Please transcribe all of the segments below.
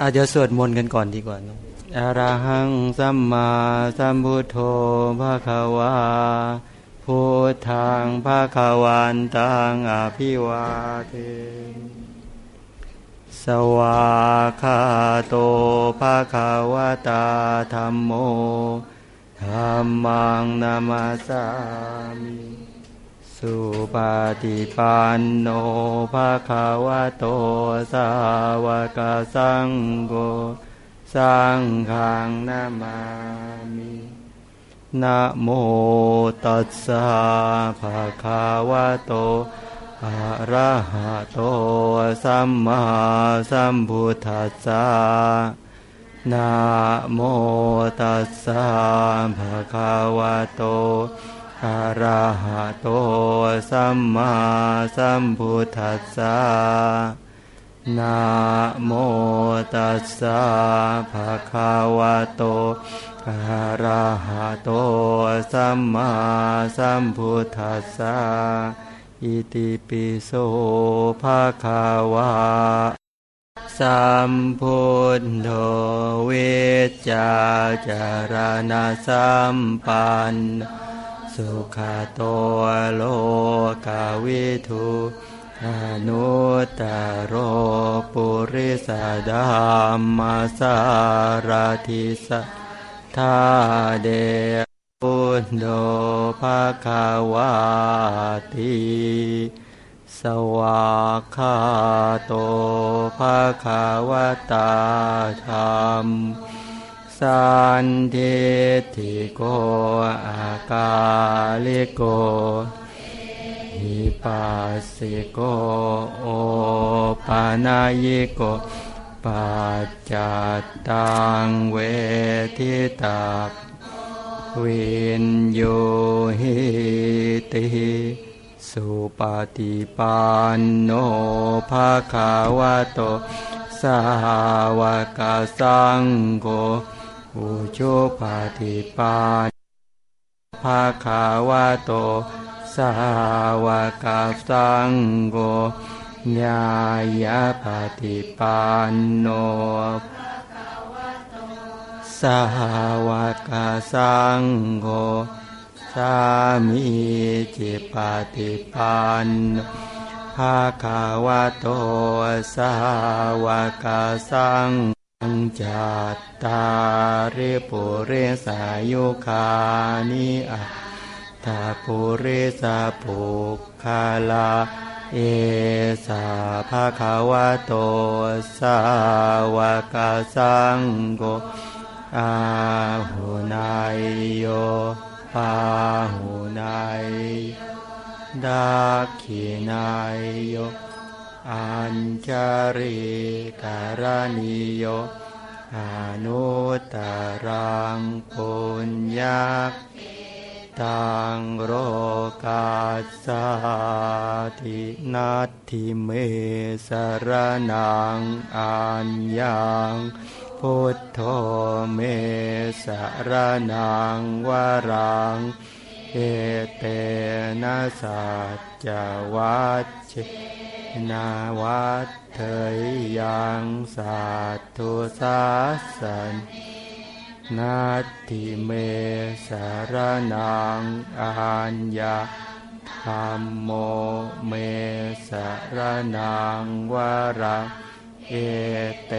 อาจจะสวดมนต์กันก่อนดีกว่านะอรหังสัมมาสัมพุทโธภะคะวาพุทธังภะคะวันตังอภิวาเทสวาคาโตภะคะวะตาธรรมโมธรรมังนามาสามิ สุปฏิปันโนภะคะวะโตสาวกสังโฆสังฆังนามามินะโมตัสสะภะคะวะโตอะระหะโตสัมมาสัมพุทธัสสะนะโมตัสสะภะคะวะโตอะ ระหะโตสัมมาสัมพุทธัสสะนะโมตัสสะภะคะวะโตอะระหะโตสัมมาสัมพุทธัสสะอิติปิโสภะคะวะสัมพุทโธเวจาจารณสัมปัน สุขโตโลกาวิทูอนุตตโรปุริสดามาสารทิสทาเดพุโธภาคาวาติสวากขาโตภาคาวตาธรรม สันทิติโกอากาลิโกหิปัสสิโกโอปานายโกปัจจัตตังเวทิตาวินโยหิติสุปฏิปันโนภาคาวะโตสาวกสังโฆ อุโชุปฏิปันภาคาวะโตสาวกสังโฆญาญาปฏิปันโนสาวกสังโฆสามีจิปฏิปันภาคาวะโตสาวกสัง จัตตาริปุเรสายุคานิอัตาปุเรสาปุคาลา เอสาภาคาวะโตสาวกสังโฆอาหุนายโยปาหุนายดักขีนายโยอัญจาริการณิโย อนุตรังปุญญาตังโรกาสาธินัตถิเมสรนังอัญญังพุทโธเมสรนังวรังเอเตนะสัจวัตเช นาวัตเถยยังสัตทุสาสันนาทิเมสารนังอัญญาธรรมโมเมสารนังวรังเอเต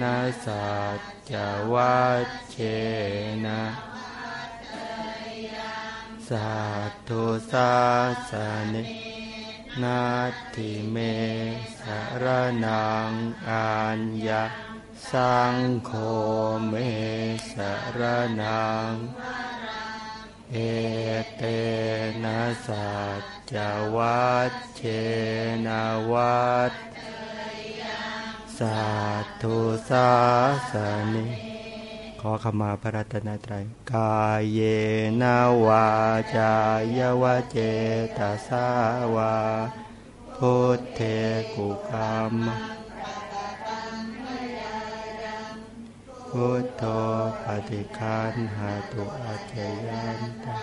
นะสัจวัชเชนะสัตตุสาสนิ นาทิเมสารนังอัญญาสังโฆเมสารนังเอเตนะสัจจวัชเชนะวัตสาธุสาสนิ อขมาพระรัตนตรัย กายเยนาวาจายวะเจตสาวาพุทเทกุกรรมพุทโธปฏิคันหาตุอาเจยันตา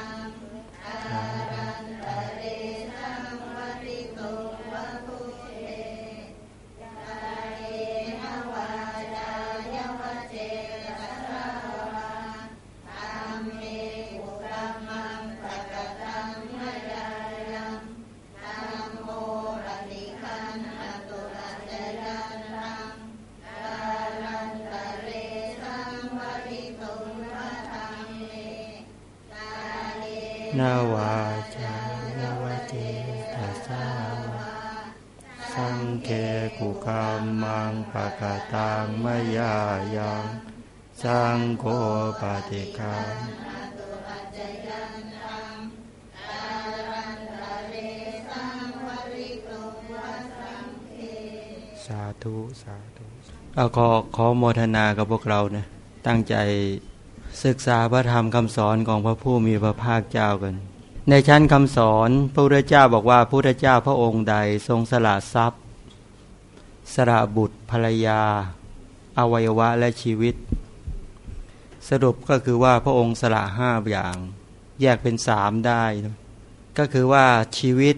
นาวาจานาวเจตัสสาวะสังเกกุกรรมังปะกตังมยายังสังโฆปฏิคังสาธุ สาธุเอาขอขอโมทนากับพวกเรานะตั้งใจ ศึกษาพระธรรมคำสอนของพระผู้มีพระภาคเจ้ากัน ในชั้นคำสอนพระพุทธเจ้าบอกว่าพระพุทธเจ้าพระองค์ใดทรงสละทรัพย์ สละบุตรภรรยา อวัยวะและชีวิต สรุปก็คือว่าพระองค์สละห้าอย่าง แยกเป็นสามได้ ก็คือว่าชีวิต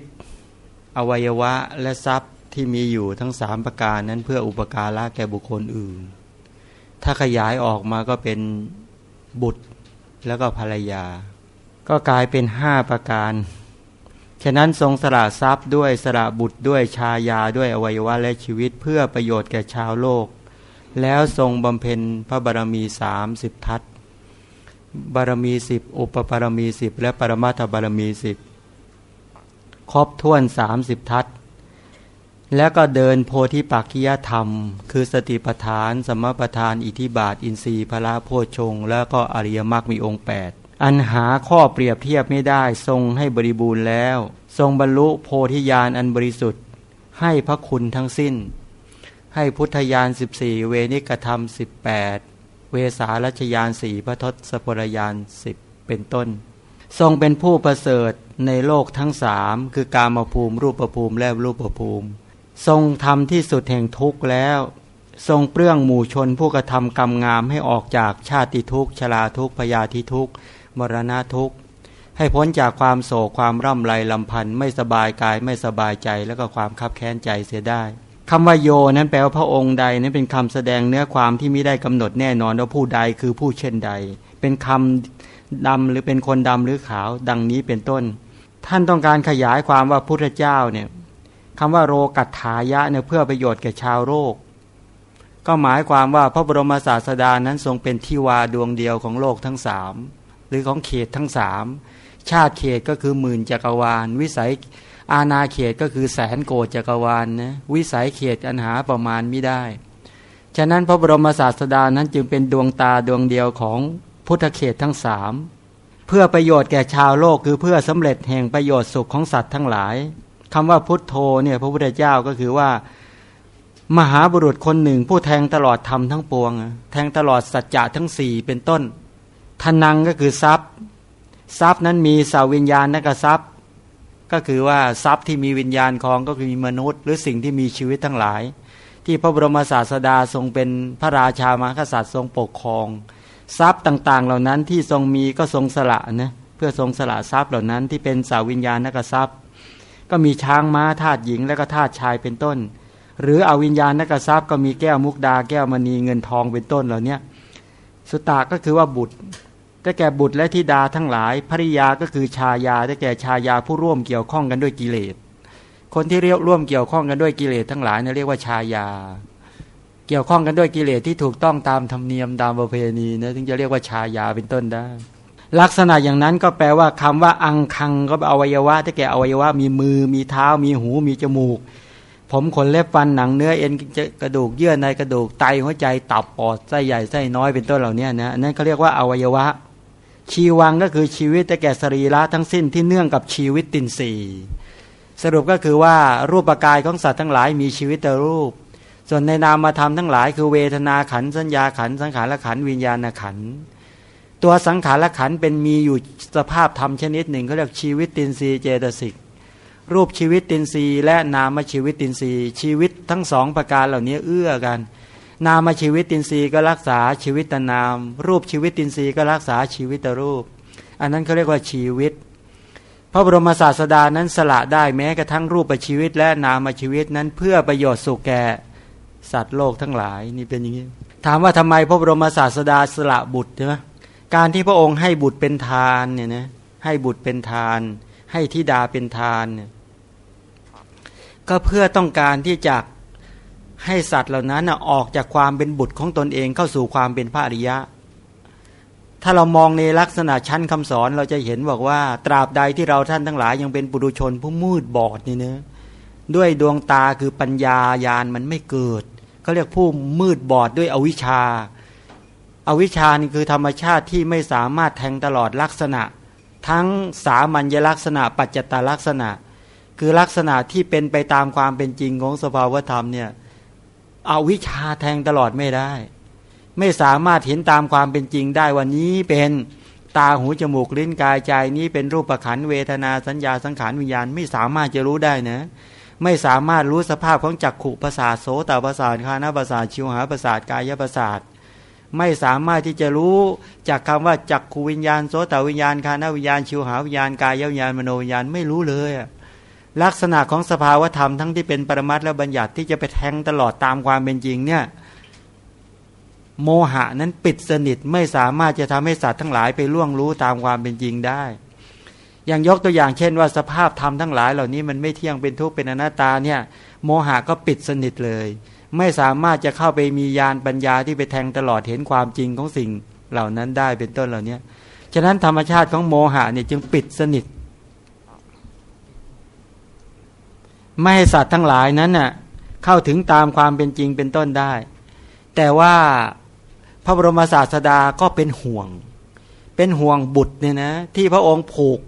อวัยวะและทรัพย์ที่มีอยู่ทั้งสามประการนั้นเพื่ออุปการะแก่บุคคลอื่น ถ้าขยายออกมาก็เป็น บุตรแล้วก็ภรรยา ก็กลายเป็นห้าประการ ฉะนั้นทรงสละทรัพย์ด้วยสละบุตรด้วยชายาด้วยอวัยวะและชีวิตเพื่อประโยชน์แก่ชาวโลก แล้วทรงบำเพ็ญพระบารมีสามสิบทัศบารมีสิบอุปบารมีสิบและปรมาถบารมีสิบครบถ้วนสามสิบทัศ แล้วก็เดินโพธิปักขิยธรรม คือสติปทาน สมปทาน อิทิบาท อินทรีย์พระโพชง แล้วก็อริยมรรคมีองค์ 8 อันหาข้อเปรียบเทียบไม่ได้ทรงให้บริบูรณ์แล้ว ทรงบรรลุโพธิญาณอันบริสุทธิ์ ให้พระคุณทั้งสิ้น ให้พุทธญาณ 14 เวนิกธรรม 18 เวสารัชญาณสี่พระทศพรยานสิบเป็นต้น ทรงเป็นผู้ประเสริฐในโลกทั้งสามคือกามภูมิรูปภูมิและรูปภูมิ ทรงทำที่สุดแห่งทุกข์แล้ว ทรงเปลื้องหมู่ชนผู้กระทำกรรมงามให้ออกจากชาติทุกข์ชราทุกข์พยาธิทุกข์มรณะทุกข์ให้พ้นจากความโศกความร่ำไรลำพันธ์ไม่สบายกายไม่สบายใจแล้วก็ความคับแค้นใจเสียได้คำว่าโยนั้นแปลว่าพระองค์ใดนั้นเป็นคำแสดงเนื้อความที่ไม่ได้กำหนดแน่นอนว่าผู้ใดคือผู้เช่นใด เป็นคำดำหรือเป็นคนดำหรือขาว ดังนี้เป็นต้น ท่านต้องการขยายความว่าพุทธเจ้าเนี่ย คำว่าโรกัตถายะเนี่ยเพื่อประโยชน์แก่ชาวโลกก็หมายความว่าพระบรมศาสดานั้นทรงเป็นที่วาดวงเดียวของโลกทั้งสามหรือของเขตทั้งสามชาติเขตก็คือหมื่นจักรวาล วิสัยอาณาเขตก็คือแสนโกดจักรวาลนะวิสัยเขตอันหาประมาณไม่ได้ ฉะนั้นพระบรมศาสดานั้นจึงเป็นดวงตาดวงเดียวของพุทธเขตทั้งสามเพื่อประโยชน์แก่ชาวโลกคือเพื่อสำเร็จแห่งประโยชน์สุขของสัตว์ทั้งหลาย คำว่าพุทโธเนี่ยพระพุทธเจ้าก็คือว่า มหาบุรุษคนหนึ่ง ผู้แทงตลอดธรรมทั้งปวง แทงตลอดสัจจะทั้งสี่เป็นต้นทนังก็คือทรัพย์ ทรัพย์นั้นมีสาวิญญาณนักทรัพย์ ก็คือว่าทรัพย์ที่มีวิญญาณคลองก็คือมีมนุษย์ หรือสิ่งที่มีชีวิตทั้งหลาย ที่พระบรมศาสดาทรงเป็นพระราชามหากษัตริย์ทรงปกครอง ทรัพย์ต่างๆ เหล่านั้นที่ทรงมีก็ทรงสละนะเพื่อทรงสละทรัพย์เหล่านั้นที่เป็นสาวิญญาณนักทรัพย์ ก็มีช้างม้าธาตุหญิงและก็ธาตุชายเป็นต้น หรืออวิญญาณนักทรัพย์ก็มีแก้วมุกดาแก้วมณีเงินทองเป็นต้นเหล่านี้สุตตาก็คือว่าบุตรได้แก่บุตรและธิดาทั้งหลายภริยาก็คือชายาได้แก่ชายาผู้ร่วมเกี่ยวข้องกันด้วยกิเลส คนที่เรียกร่วมเกี่ยวข้องกันด้วยกิเลสทั้งหลายเนี่ยเรียกว่าชายา เกี่ยวข้องกันด้วยกิเลสที่ถูกต้องตามธรรมเนียมตามประเพณีนะถึงจะเรียกว่าชายาเป็นต้นได้ ลักษณะอย่างนั้นก็แปลว่าคำว่า อังคังก็อวัยวะที่แก่อวัยวะมีมือมีเท้า มีหูมีจมูก ผมขนเล็บฟันหนังเนื้อเอ็นกระดูกเยื่อในกระดูกไตหัวใจตับปอดไส้ใหญ่ไส้น้อยเป็นต้นเหล่านี้นะนั่นเขาเรียกว่าอวัยวะ ชีวังก็คือชีวิตแต่แก่สรีระทั้งสิ้นที่เนื่องกับชีวิตตินสีสรุปก็คือว่ารูปกายของสัตว์ทั้งหลายมีชีวิตแต่รูป ส่วนในนามธรรมทั้งหลาย คือเวทนาขันสัญญาขันสังขารขันวิญญาณขัน ตัวสังขารขันเป็นมีอยู่สภาพธรรมชนิดหนึ่งเขาเรียกชีวิตตินรีเจตสิกรูปชีวิตตินรีและนามชีวิตตินรีชีวิตทั้งสองประการเหล่านี้เอื้อกัน นามชีวิตตินรีก็รักษาชีวิตตนาม รูปชีวิตตินรีก็รักษาชีวิตรูป อันนั้นเขาเรียกว่าชีวิต พระบรมศาสดานั้นสละได้แม้กระทั่งรูปชีวิตและนามชีวิตนั้นเพื่อประโยชน์สุขแก่สัตว์โลกทั้งหลายนี่เป็นอย่างนี้ถามว่าทำไมพระบรมศาสดาสละบุตรใช่ไหม การที่พระองค์ให้บุตรเป็นทานเนี่ยนะให้บุตรเป็นทาน ให้ธิดาเป็นทานเนี่ยก็เพื่อต้องการที่จะให้สัตว์เหล่านั้นออกจากความเป็นบุตรของตนเองเข้าสู่ความเป็นพระอริยะ ถ้าเรามองในลักษณะชั้นคำสอนเราจะเห็นบอกว่า ตราบใดที่เราท่านทั้งหลายยังเป็นปุถุชนผู้มืดบอดนี่เนะด้วยดวงตาคือปัญญายานมันไม่เกิดเขาเรียกผู้มืดบอดด้วยอวิชชา อวิชานี่คือธรรมชาติที่ไม่สามารถแทงตลอดลักษณะ ทั้งสามัญลักษณะ ปัจจตลักษณะ คือลักษณะที่เป็นไปตามความเป็นจริงของสภาวธรรมเนี่ยอวิชาแทงตลอดไม่ได้ ไม่สามารถเห็นตามความเป็นจริงได้วันนี้เป็นตาหูจมูกลิ้นกายใจนี้เป็นรูปประขันเวทนาสัญญาสังขารวิญญาณไม่สามารถจะรู้ได้นะ ไม่สามารถรู้สภาพของจักขุประสาทโสตประสาทคานาประสาทชิวหาประสาทกายประสาท ไม่สามารถที่จะรู้จากคำว่าจักขูวิญญาณโสตวิญญาณคานาวิญญาณ ชิวหาวิญญาณกายวิญญาณมโนวิญญาณไม่รู้เลยลักษณะของสภาวธรรมทั้งที่เป็นปรมัตและบัญญัติที่จะไปแทงตลอดตามความเป็นจริงเนี่ยโมหะนั้นปิดสนิทไม่สามารถจะทำให้สัตว์ทั้งหลายไปล่วงรู้ตามความเป็นจริงได้ อย่างยกตัวอย่างเช่นว่าสภาพธรรมทั้งหลายเหล่านี้มันไม่เที่ยงเป็นทุกข์เป็นอนัตตาเนี่ยโมหะก็ปิดสนิทเลย ไม่สามารถจะเข้าไปมียานปัญญาที่ไปแทงตลอดเห็นความจริงของสิ่งเหล่านั้นได้เป็นต้นเหล่านี้ฉะนั้นธรรมชาติของโมหะเนี่ยจึงปิดสนิท ไม่ให้สัตว์ทั้งหลายนั้นน่ะเข้าถึงตามความเป็นจริงเป็นต้นได้ แต่ว่าพระบรมศาสดาก็เป็นห่วง เป็นห่วงบุตรเนี่ยนะที่พระองค์ผูก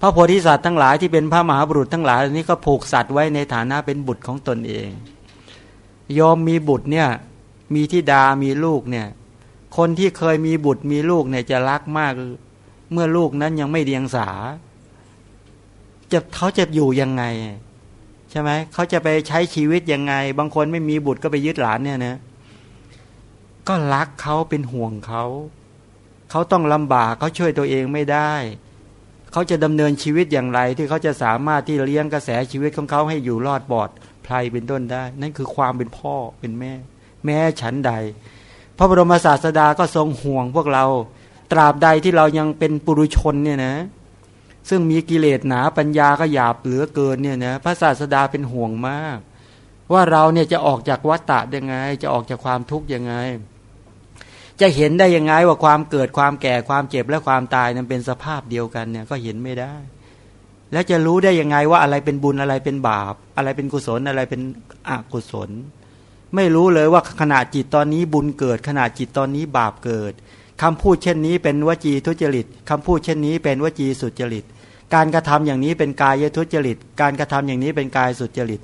พระโพธิสัตว์ทั้งหลายที่เป็นพระมหาบุรุษทั้งหลายนี้ก็ผูกสัตว์ไว้ในฐานะเป็นบุตรของตนเอง ยอมมีบุตรเนี่ย มีที่ดามีลูกเนี่ย คนที่เคยมีบุตรมีลูกเนี่ยจะรักมาก เมื่อลูกนั้นยังไม่เดียงสาจะเขาจะอยู่ยังไง ใช่ไหมเขาจะไปใช้ชีวิตยังไง บางคนไม่มีบุตรก็ไปยึดหลานเนี่ยนะก็รักเขาเป็นห่วงเขาเขาต้องลำบากเขาช่วยตัวเองไม่ได้เขาจะดำเนินชีวิตอย่างไร ที่เขาจะสามารถที่เลี้ยงกระแสชีวิตของเขาให้อยู่รอดปลอด ไพรเป็นต้นได้ นั่นคือความเป็นพ่อเป็นแม่ แม่ฉันใด พระบรมศาสดาก็ทรงห่วงพวกเรา ตราบใดที่เรายังเป็นปุรุชนเนี่ยนะ ซึ่งมีกิเลสหนาปัญญาก็หยาบเหลือเกินเนี่ยนะพระศาสดาเป็นห่วงมาก ว่าเราเนี่ยจะออกจากวัฏฏะยังไง จะออกจากความทุกข์ยังไง จะเห็นได้ยังไงว่าความเกิดความแก่ความเจ็บและความตายนั้นเป็นสภาพเดียวกันเนี่ยก็เห็นไม่ได้ แล้วจะรู้ได้ยังไงว่าอะไรเป็นบุญอะไรเป็นบาป อะไรเป็นกุศลอะไรเป็นอกุศล ไม่รู้เลยว่าขณะจิตตอนนี้บุญเกิด ขณะจิตตอนนี้บาปเกิดคำพูดเช่นนี้เป็นวจีทุจริตคำพูดเช่นนี้เป็นวจีสุจริต การกระทำอย่างนี้เป็นกายทุจริต การกระทำอย่างนี้เป็นกายสุจริต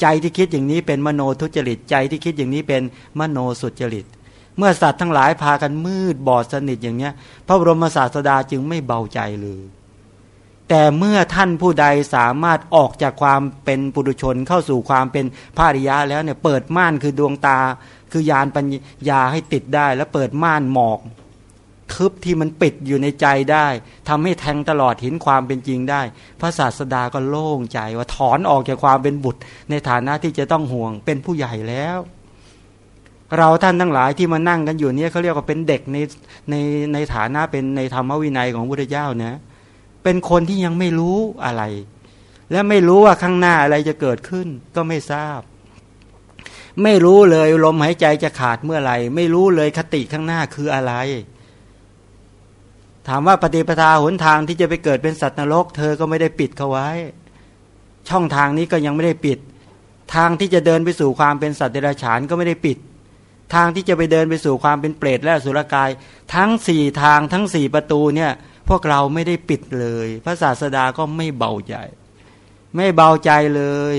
ใจที่คิดอย่างนี้เป็นมโนทุจริต ใจที่คิดอย่างนี้เป็นมโนสุจริต เมื่อสัตว์ทั้งหลายพากันมืดบอดสนิทอย่างเนี้ย พระบรมศาสดาจึงไม่เบาใจเลย แต่เมื่อท่านผู้ใดสามารถออกจากความเป็นปุถุชนเข้าสู่ความเป็นภาริยะแล้วเนี่ยเปิดม่านคือดวงตา คือยานปัญญาให้ติดได้ แล้วเปิดม่านหมอก ทึบที่มันปิดอยู่ในใจได้ทำให้แทงตลอดเห็นความเป็นจริงได้ พระศาสดาก็โล่งใจว่าถอนออกจากความเป็นบุตร ในฐานะที่จะต้องห่วงเป็นผู้ใหญ่แล้ว เราท่านทั้งหลายที่มานั่งกันอยู่เนี่ยเขาเรียกว่าเป็นเด็กในในในฐานะเป็นในธรรมวินัยของพระพุทธเจ้านะ เป็นคนที่ยังไม่รู้อะไร และไม่รู้ว่าข้างหน้าอะไรจะเกิดขึ้น ก็ไม่ทราบ ไม่รู้เลยลมหายใจจะขาดเมื่อไหร่ไม่รู้เลยคติข้างหน้าคืออะไร ถามว่าปฏิปทาหนทางที่จะไปเกิดเป็นสัตว์นรก เธอก็ไม่ได้ปิดเขาไว้ ช่องทางนี้ก็ยังไม่ได้ปิด ทางที่จะเดินไปสู่ความเป็นสัตว์เดรัจฉานก็ไม่ได้ปิดทางที่จะไปเดินไปสู่ความเป็นเปรตและสุรกาย ทั้งสี่ทางทั้งสี่ประตูเนี่ย พวกเราไม่ได้ปิดเลย พระศาสดาก็ไม่เบาใจ ไม่เบาใจเลย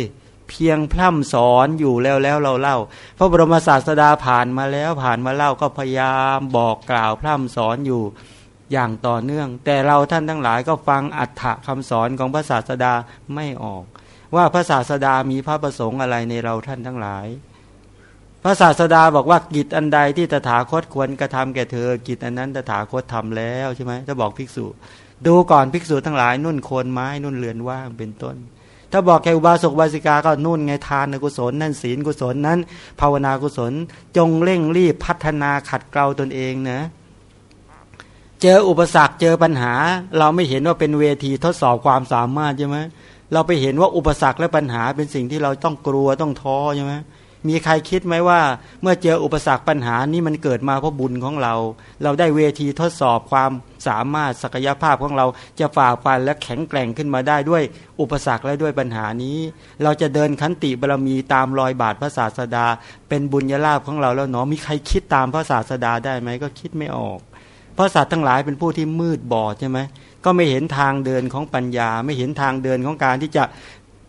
เพียงพร่ำสอนอยู่แล้วแล้วเราเล่า พระบรมศาสดาผ่านมาแล้วผ่านมาเล่าก็พยายามบอกกล่าวพร่ำสอนอยู่อย่างต่อเนื่อง แต่เราท่านทั้งหลายก็ฟังอัฏฐะคำสอนของพระศาสดาไม่ออก ว่าพระศาสดามีพระประสงค์อะไรในเราท่านทั้งหลาย พระศาสดาบอกว่ากิจอันใดที่ตถาคตควรกระทำแก่เธอ กิจอันนั้นตถาคตทำแล้วใช่ไหมจะบอกภิกษุ ดูก่อนภิกษุทั้งหลายนุ่นโคนไม้นุ่นเรือนว่างเป็นต้น ถ้าบอกแก่อุบาสกบาสิกาก็นุ่นไงทานกุศล นั่นศีลกุศลนั้น ภาวนากุศล จงเร่งรีบพัฒนาขัดเกลาตนเองนะเจออุปสรรคเจอปัญหา เราไม่เห็นว่าเป็นเวทีทดสอบความสามารถใช่ไหมเราไปเห็นว่าอุปสรรคและปัญหาเป็นสิ่งที่เราต้องกลัวต้องท้อใช่ไหม มีใครคิดไหมว่า เมื่อเจออุปสรรคปัญหานี้มันเกิดมาเพราะบุญของเรา เราได้เวทีทดสอบความสามารถศักยภาพของเราจะฝ่าฟันและแข็งแกร่งขึ้นมาได้ด้วยอุปสรรคและด้วยปัญหานี้ เราจะเดินขันติบารมีตามรอยบาทพระศาสดา เป็นบุญญาลาภของเราแล้วเนาะมีใครคิดตามพระศาสดาได้ไหมก็คิดไม่ออก เพราะสัตว์ทั้งหลายเป็นผู้ที่มืดบอดใช่ไหมก็ไม่เห็นทางเดินของปัญญา ไม่เห็นทางเดินของการที่จะ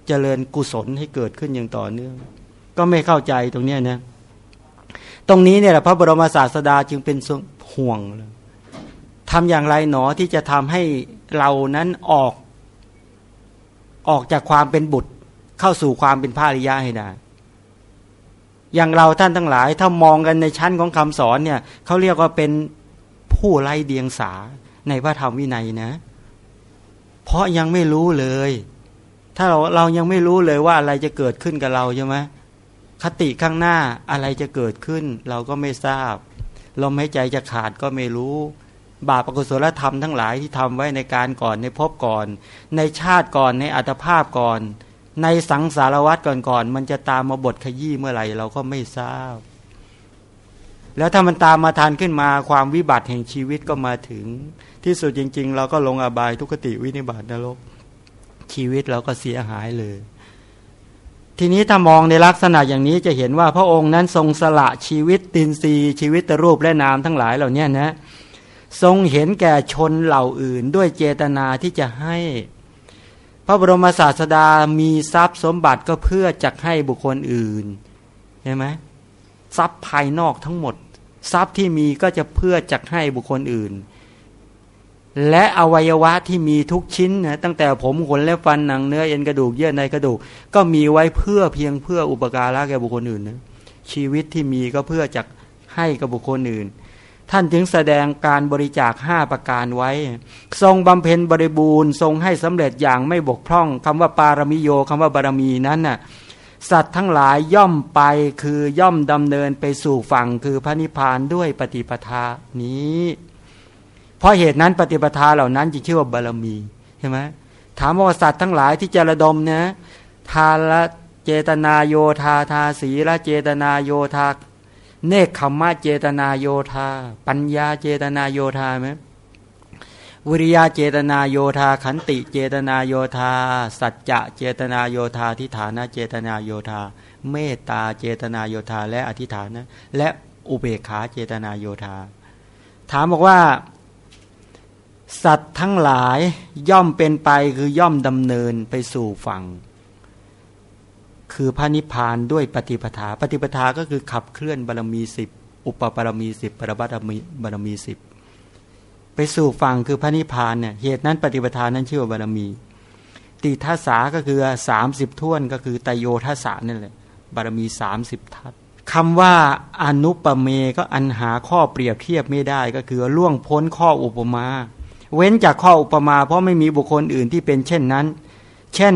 เจริญกุศลให้เกิดขึ้นอย่างต่อเนื่อง ก็ไม่เข้าใจตรงนี้นะตรงนี้เนี่ยพระบรมศาสดาจึงเป็นห่วงเลยทำอย่างไรหนอที่จะทำให้เรานั้นออก ออกจากความเป็นบุตร เข้าสู่ความเป็นพระอริยะให้ได้อย่างเราท่านทั้งหลาย ถ้ามองกันในชั้นของคำสอนเนี่ยเขาเรียกว่าเป็นผู้ไร้เดียงสาในพระธรรมวินัยนะ เพราะยังไม่รู้เลย ถ้าเราเรายังไม่รู้เลยว่าอะไรจะเกิดขึ้นกับเราใช่ไหม คติข้างหน้าอะไรจะเกิดขึ้น เราก็ไม่ทราบลมหายใจจะขาดก็ไม่รู้ บาปอกุศลธรรมทั้งหลายที่ทำไว้ในการก่อนในภพก่อน ในชาติก่อนในอัตภาพก่อน ในสังสารวัตรก่อนๆมันจะตามมาบทขยี้เมื่อไหร่เราก็ไม่ทราบ แล้วถ้ามันตามมาทานขึ้นมาความวิบัติแห่งชีวิตก็มาถึง ที่สุดจริง ๆ เราก็ลงอบายทุกติวินิบาตนรกชีวิตเราก็เสียหายเลย ทีนี้ถ้ามองในลักษณะอย่างนี้จะเห็นว่าพระองค์นั้นทรงสละชีวิตตินรีชีวิตตรูปและนามทั้งหลายเหล่านี้นะ ทรงเห็นแก่ชนเหล่าอื่น ด้วยเจตนาที่จะให้ พระบรมศาสดามีทรัพย์สมบัติก็เพื่อจะให้บุคคลอื่นใช่ไหมทรัพย์ภายนอกทั้งหมด ทรัพย์ที่มีก็จะเพื่อจักให้บุคคลอื่น และอวัยวะที่มีทุกชิ้นนะตั้งแต่ผมขนและฟันหนังเนื้อเอ็นกระดูกเยื่อในกระดูก ก็มีไว้เพื่อเพียงเพื่ออุปการะแก่บุคคลอื่นนะชีวิตที่มีก็เพื่อจักให้กับบุคคลอื่น ท่านจึงแสดงการบริจาคห้าประการไว้ ทรงบำเพ็ญบริบูรณ์ ทรงให้สำเร็จอย่างไม่บกพร่องคำว่าปารมิโยคำว่าบารมีนั้นน่ะสัตว์ทั้งหลายย่อมไปคือย่อมดำเนินไปสู่ฝั่งคือพระนิพพานด้วยปฏิปทานี้ เพราะเหตุนั้นปฏิปทาเหล่านั้นจึงชื่อว่าบารมีใช่ไหมถามว่าสัตว์ทั้งหลายที่จะระดมนะทาละเจตนาโยธาทาสีละเจตนาโยธาเนคขมมะเจตนาโยธา ปัญญาเจตนาโยธาไหมวิริยะเจตนาโยธาขันติเจตนาโยธา สัจจะเจตนาโยธาทิฏฐานะเจตนาโยธา เมตตาเจตนาโยธาและอธิฐานนะและอุเบกขาเจตนาโยธา ถามบอกว่า สัตว์ทั้งหลายย่อมเป็นไปคือย่อมดำเนินไปสู่ฝั่ง คือพระนิพพานด้วยปฏิปทา ปฏิปทาก็คือขับเคลื่อนบารมีสิบอุปบารมีสิบปรบัตบารมีสิบไปสู่ฝั่งคือพระนิพพานเนี่ยเหตุนั้นปฏิปทานนั้นชื่อว่าบารมี ติทัศาก็คือสามสิบท่วนก็คือตโยทัศานั่นแหละบารมีสามสิบทัศคำว่าอนุปเมก็อันหาข้อเปรียบเทียบไม่ได้ก็คือล่วงพ้นข้ออุปมา เว้นจากข้ออุปมา เพราะไม่มีบุคคลอื่นที่เป็นเช่นนั้น เช่น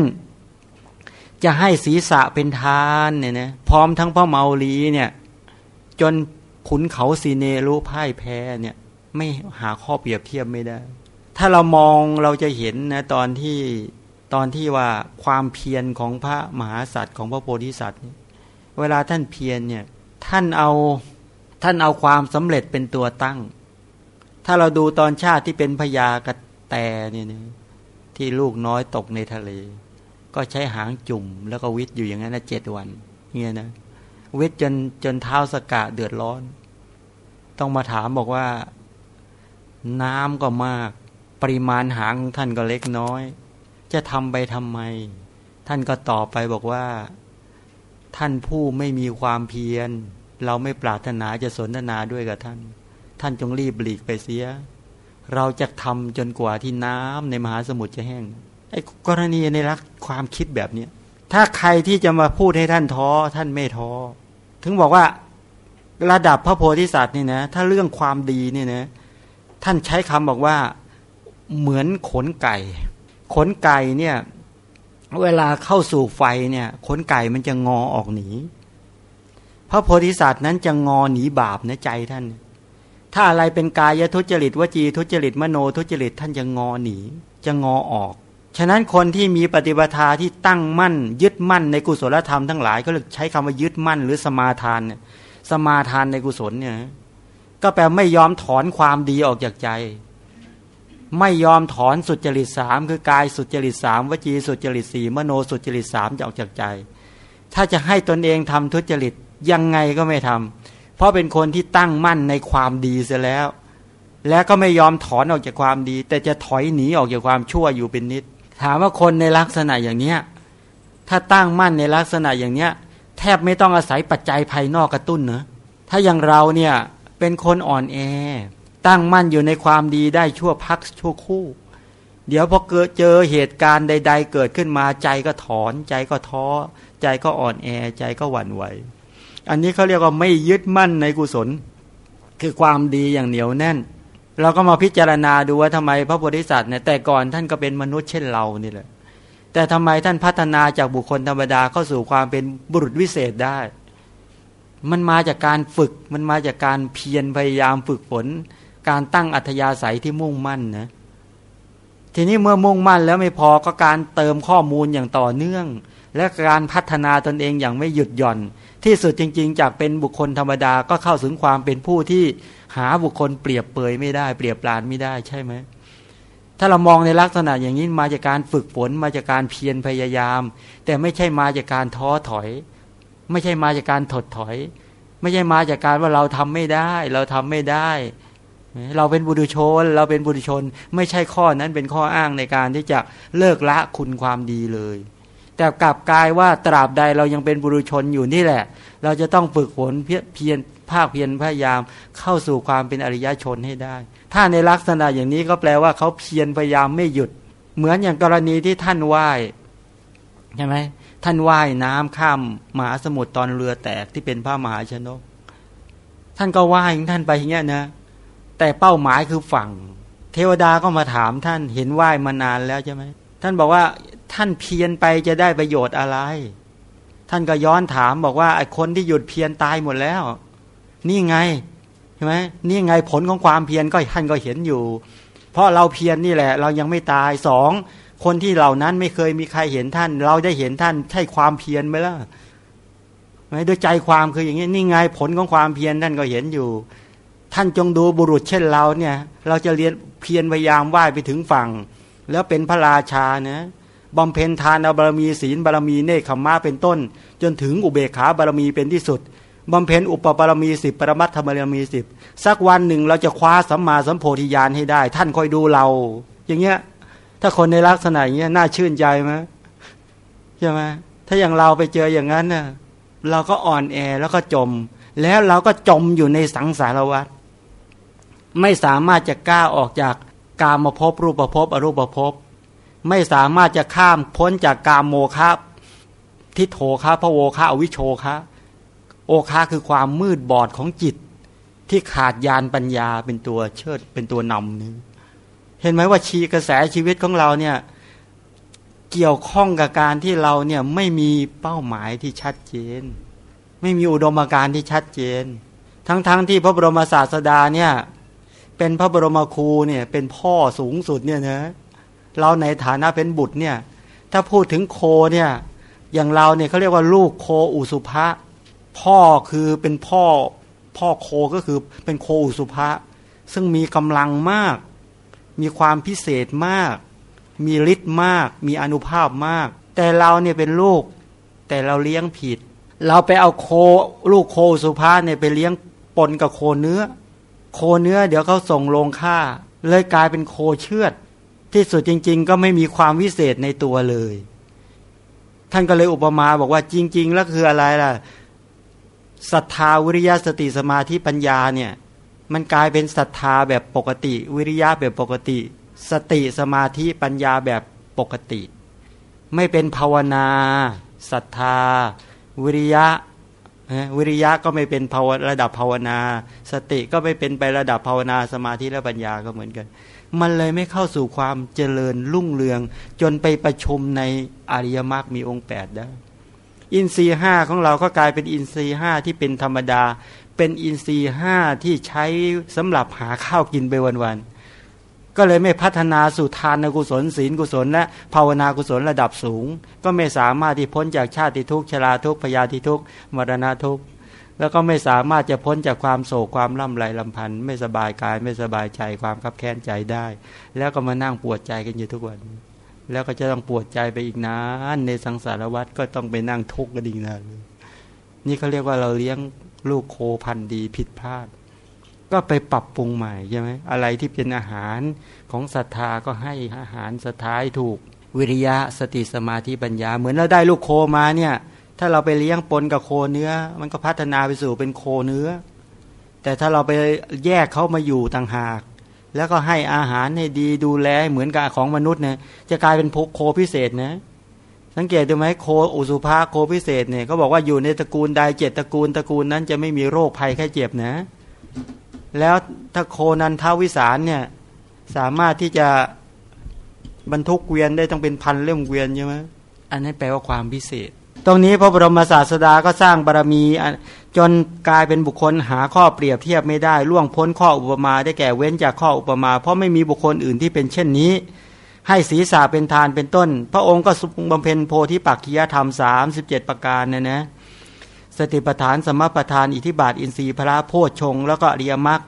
จะให้ศีรษะเป็นทานเนี่ยนะพร้อมทั้งพ่อเมาลีเนี่ย จนขุนเขาสีเนรุพ่ายแพ้เนี่ยไม่หาข้อเปรียบเทียบไม่ได้ ถ้าเรามองเราจะเห็นนะตอนที่ตอนที่ว่าความเพียรของพระมหาสัตว์ของพระโพธิสัตว์ เวลาท่านเพียรเนี่ยท่านเอาท่านเอาความสำเร็จเป็นตัวตั้ง ถ้าเราดูตอนชาติที่เป็นพญากระแตเนี่ยที่ลูกน้อยตกในทะเล ก็ใช้หางจุ่ม แล้วก็วิทย์อยู่อย่างนั้นนะเจ็ดวันเงี้ยนะวิทย์จนจนเท้าสกะเดือดร้อน ต้องมาถามบอกว่า น้ำก็มาก ปริมาณหางของท่านก็เล็กน้อย จะทำไปทำไม ท่านก็ตอบไปบอกว่า ท่านผู้ไม่มีความเพียร เราไม่ปรารถนาจะสนทนาด้วยกับท่าน ท่านจงรีบหลีกไปเสีย เราจะทำจนกว่าที่น้ำในมหาสมุทรจะแห้งไอ้กรณีในรักความคิดแบบเนี้ยถ้าใครที่จะมาพูดให้ท่านท้อท่านไม่ท้อถึงบอกว่าระดับพระโพธิสัตว์นี่นะถ้าเรื่องความดีนี่นะท่านใช้คำบอกว่าเหมือนขนไก่ ขนไก่เนี่ยเวลาเข้าสู่ไฟเนี่ย ขนไก่มันจะงอออกหนีพระโพธิสัตว์นั้นจะงอหนีบาปในใจท่าน ถ้าอะไรเป็นกายทุจริตวจีทุจริตมโนทุจริตท่านจะงอหนี จะงอออก ฉะนั้นคนที่มีปฏิบัติที่ตั้งมั่น ยึดมั่นในกุศลธรรมทั้งหลายก็เลยใช้คำว่ายึดมั่น หรือสมาทานเนี่ยสมาทานในกุศลเนี่ยก็แปลไม่ยอมถอนความดีออกจากใจ ไม่ยอมถอนสุจริตสามคือกายสุจริตสามวจีสุจริตสี่มโนสุจริตสามจะออกจากใจ ถ้าจะให้ตนเองทำทุจริตยังไงก็ไม่ทำ เพราะเป็นคนที่ตั้งมั่นในความดีเสียแล้ว แล้วก็ไม่ยอมถอนออกจากความดี แต่จะถอยหนีออกจากความชั่วอยู่เป็นนิด ถามว่าคนในลักษณะอย่างเนี้ยถ้าตั้งมั่นในลักษณะอย่างเนี้ย แทบไม่ต้องอาศัยปัจจัยภายนอกกระตุ้นเนอะถ้าอย่างเราเนี่ยเป็นคนอ่อนแอ ตั้งมั่นอยู่ในความดีได้ชั่วพักชั่วคู่ เดี๋ยวพอเกิดเจอเหตุการณ์ใด ๆ เกิดขึ้นมาใจก็ถอน ใจก็ท้อ ใจก็อ่อนแอใจก็หวั่นไหว อันนี้เขาเรียกว่าไม่ยึดมั่นในกุศล คือความดีอย่างเหนียวแน่น เราก็มาพิจารณาดูว่าทำไมพระโพธิสัตว์เนี่ยแต่ก่อนท่านก็เป็นมนุษย์เช่นเรานี่แหละแต่ทำไมท่านพัฒนาจากบุคคลธรรมดาเข้าสู่ความเป็นบุรุษวิเศษได้ มันมาจากการฝึกมันมาจากการเพียรพยายามฝึกฝน การตั้งอัธยาศัยที่มุ่งมั่นนะทีนี้เมื่อมุ่งมั่นแล้วไม่พอก็การเติมข้อมูลอย่างต่อเนื่อง และการพัฒนาตนเองอย่างไม่หยุดหย่อน ที่สุดจริง ๆ จากเป็นบุคคลธรรมดาก็เข้าถึงความเป็นผู้ที่หาบุคคลเปรียบเปยไม่ได้ เปรียบปรานไม่ได้ใช่ไหมถ้าเรามองในลักษณะอย่างนี้มาจากการฝึกฝนมาจากการเพียรพยายาม แต่ไม่ใช่มาจากการท้อถอย ไม่ใช่มาจากการถดถอย ไม่ใช่มาจากการว่าเราทำไม่ได้ เราทำไม่ได้ เราเป็นบุตรชน เราเป็นบุตรชน ไม่ใช่ข้อนั้นเป็นข้ออ้างในการที่จะเลิกละคุณความดีเลย แต่กลับกลายว่าตราบใดเรายังเป็นบุรุชนอยู่นี่แหละ เราจะต้องฝึกฝนเพียรภาคเพียรพยายามเข้าสู่ความเป็นอริยชนให้ได้ ถ้าในลักษณะอย่างนี้ก็แปลว่าเขาเพียรพยายามไม่หยุด เหมือนอย่างกรณีที่ท่านไหว้ใช่ไหมท่านว่ายน้ำข้ามมหาสมุทรตอนเรือแตกที่เป็นพระมหาชนก ท่านก็ว่ายท่านไปอย่างเงี้ยนะ แต่เป้าหมายคือฝั่ง เทวดาก็มาถามท่านเห็นว่ายมานานแล้วใช่ไหม ท่านบอกว่าท่านเพียรไปจะได้ประโยชน์อะไร ท่านก็ย้อนถามบอกว่าไอ้คนที่หยุดเพียรตายหมดแล้ว นี่ไงใช่ไหมนี่ไงผลของความเพียรก็ท่านก็เห็นอยู่ เพราะเราเพียนนี่แหละ เรายังไม่ตายสองคนที่เหล่านั้นไม่เคยมีใครเห็นท่าน เราได้เห็นท่านใช่ความเพียรไหมล่ะไหมด้วยใจความคืออย่างนี้นี่ไงผลของความเพียรท่านก็เห็นอยู่ ท่านจงดูบุรุษเช่นเราเนี่ย เราจะเรียนเพียรพยายามไหว้ไปถึงฝั่ง แล้วเป็นพระราชานะบำเพ็ญทานบารมีศีลบารมีเนคขมาเป็นต้น จนถึงอุเบกขาบารมีเป็นที่สุดบำเพ็ญอุปปารมีสิบปรมัตถบารมีสิบสักวันหนึ่งเราจะคว้าสัมมาสัมโพธิญาณให้ได้ ท่านคอยดูเรา อย่างเงี้ย ถ้าคนในลักษณะอย่างเงี้ยน่าชื่นใจไหมใช่ไหมถ้าอย่างเราไปเจออย่างนั้นเน่ะเราก็อ่อนแอแล้วก็จม แล้วเราก็จมอยู่ในสังสารวัฏไม่สามารถจะกล้าออกจาก กามาพบรูปภพอรูปภพบไม่สามารถจะข้ามพ้นจากกามโมฆะทิโถคะพระโวคะอวิโชคะโอคาคือความมืดบอดของจิต ที่ขาดยานปัญญาเป็นตัวเชิดเป็นตัวนำนี่เห็นไหมว่าชีกระแสชีวิตของเราเนี่ยเกี่ยวข้องกับการที่เราเนี่ยไม่มีเป้าหมายที่ชัดเจน ไม่มีอุดมการณ์ที่ชัดเจน ทั้งๆทที่พระบรมศาสดาเนี่ย เป็นพระบรมครูเนี่ยเป็นพ่อสูงสุดเนี่ยนะเราในฐานะเป็นบุตรเนี่ยถ้าพูดถึงโคเนี่ยอย่างเราเนี่ยเขาเรียกว่าลูกโคอุสุภะพ่อคือเป็นพ่อพ่อโคก็คือเป็นโคอุสุภะซึ่งมีกำลังมาก มีความพิเศษมาก มีฤทธิ์มาก มีอนุภาพมาก แต่เราเนี่ยเป็นลูก แต่เราเลี้ยงผิด เราไปเอาโคลูกโคสุภาเนี่ยไปเลี้ยงปนกับโคเนื้อ โคเนื้อเดี๋ยวเขาส่งลงฆ่า เลยกลายเป็นโคเชือด ที่สุดจริง ๆ ก็ไม่มีความวิเศษในตัวเลย ท่านก็เลยอุปมาบอกว่าจริง ๆ แล้วคืออะไรล่ะศรัทธาวิริยะสติสมาธิปัญญาเนี่ยมันกลายเป็นศรัทธาแบบปกติ วิริยะแบบปกติ สติสมาธิปัญญาแบบปกติ ไม่เป็นภาวนาศรัทธา วิริยะ วิริยะก็ไม่เป็นภาวระดับภาวนา สติก็ไม่เป็นไประดับภาวนาสมาธิและปัญญาก็เหมือนกัน มันเลยไม่เข้าสู่ความเจริญรุ่งเรือง จนไปประชุมในอริยมรรคมีองค์แปดได้อินทรีห้าของเราก็กลายเป็นอินทรีห้าที่เป็นธรรมดา เป็นอินทรีห้าที่ใช้สำหรับหาข้าวกินไปวัน ก็เลยไม่พัฒนาสู่ทานกุศลศีลกุศล และภาวนากุศลระดับสูง ก็ไม่สามารถที่พ้นจากชาติทุกข์ชราทุกข์พยาธิทุกข์มรณะทุกข์แล้วก็ไม่สามารถจะพ้นจากความโศกความล่ำไรลำพันธ์ไม่สบายกายไม่สบายใจความคับแค้นใจได้ แล้วก็มานั่งปวดใจกันอยู่ทุกวัน แล้วก็จะต้องปวดใจไปอีกนานในสังสารวัฏก็ต้องไปนั่งทุกข์กันอีกนานนี่เขาเรียกว่าเราเลี้ยงลูกโคพันธุ์ดีผิดพลาด ก็ไปปรับปรุงใหม่ใช่ไหมอะไรที่เป็นอาหารของศรัทธาก็ให้อาหารสถายถูก วิริยะสติสมาธิปัญญา เหมือนเราได้ลูกโคมาเนี่ย ถ้าเราไปเลี้ยงปนกับโคเนื้อ มันก็พัฒนาไปสู่เป็นโคเนื้อ แต่ถ้าเราไปแยกเขามาอยู่ต่างหาก แล้วก็ให้อาหารให้ดีดูแลเหมือนกับของมนุษย์เนี่ยจะกลายเป็นโคพิเศษนะสังเกตดูไหมโคอุสุภาโคพิเศษเนี่ยเขาบอกว่าอยู่ในตระกูลใดเจ็ดตระกูลตระกูลนั้นจะไม่มีโรคภัยแค่เจ็บนะ แล้วถ้าโคนันทาวิสารเนี่ยสามารถที่จะบรรทุกเกวียนได้ต้องเป็นพันเล่มเกวียนใช่ไหมอันนั้นแปลว่าความพิเศษ ตรงนี้พระบรมศาสดาก็สร้างบารมีจนกลายเป็นบุคคลหาข้อเปรียบเทียบไม่ได้ล่วงพ้นข้ออุปมาได้แก่เว้นจากข้ออุปมา เพราะไม่มีบุคคลอื่นที่เป็นเช่นนี้ ให้ศีรษะเป็นทานเป็นต้น พระองค์ก็บำเพ็ญโพธิปักขียธรรมสามสิบเจ็ดประการนะนะ สติปัฏฐานสมปัฏฐานอิทิบาทอินทรีย์พระโพชฌงแล้วก็อริยมรรค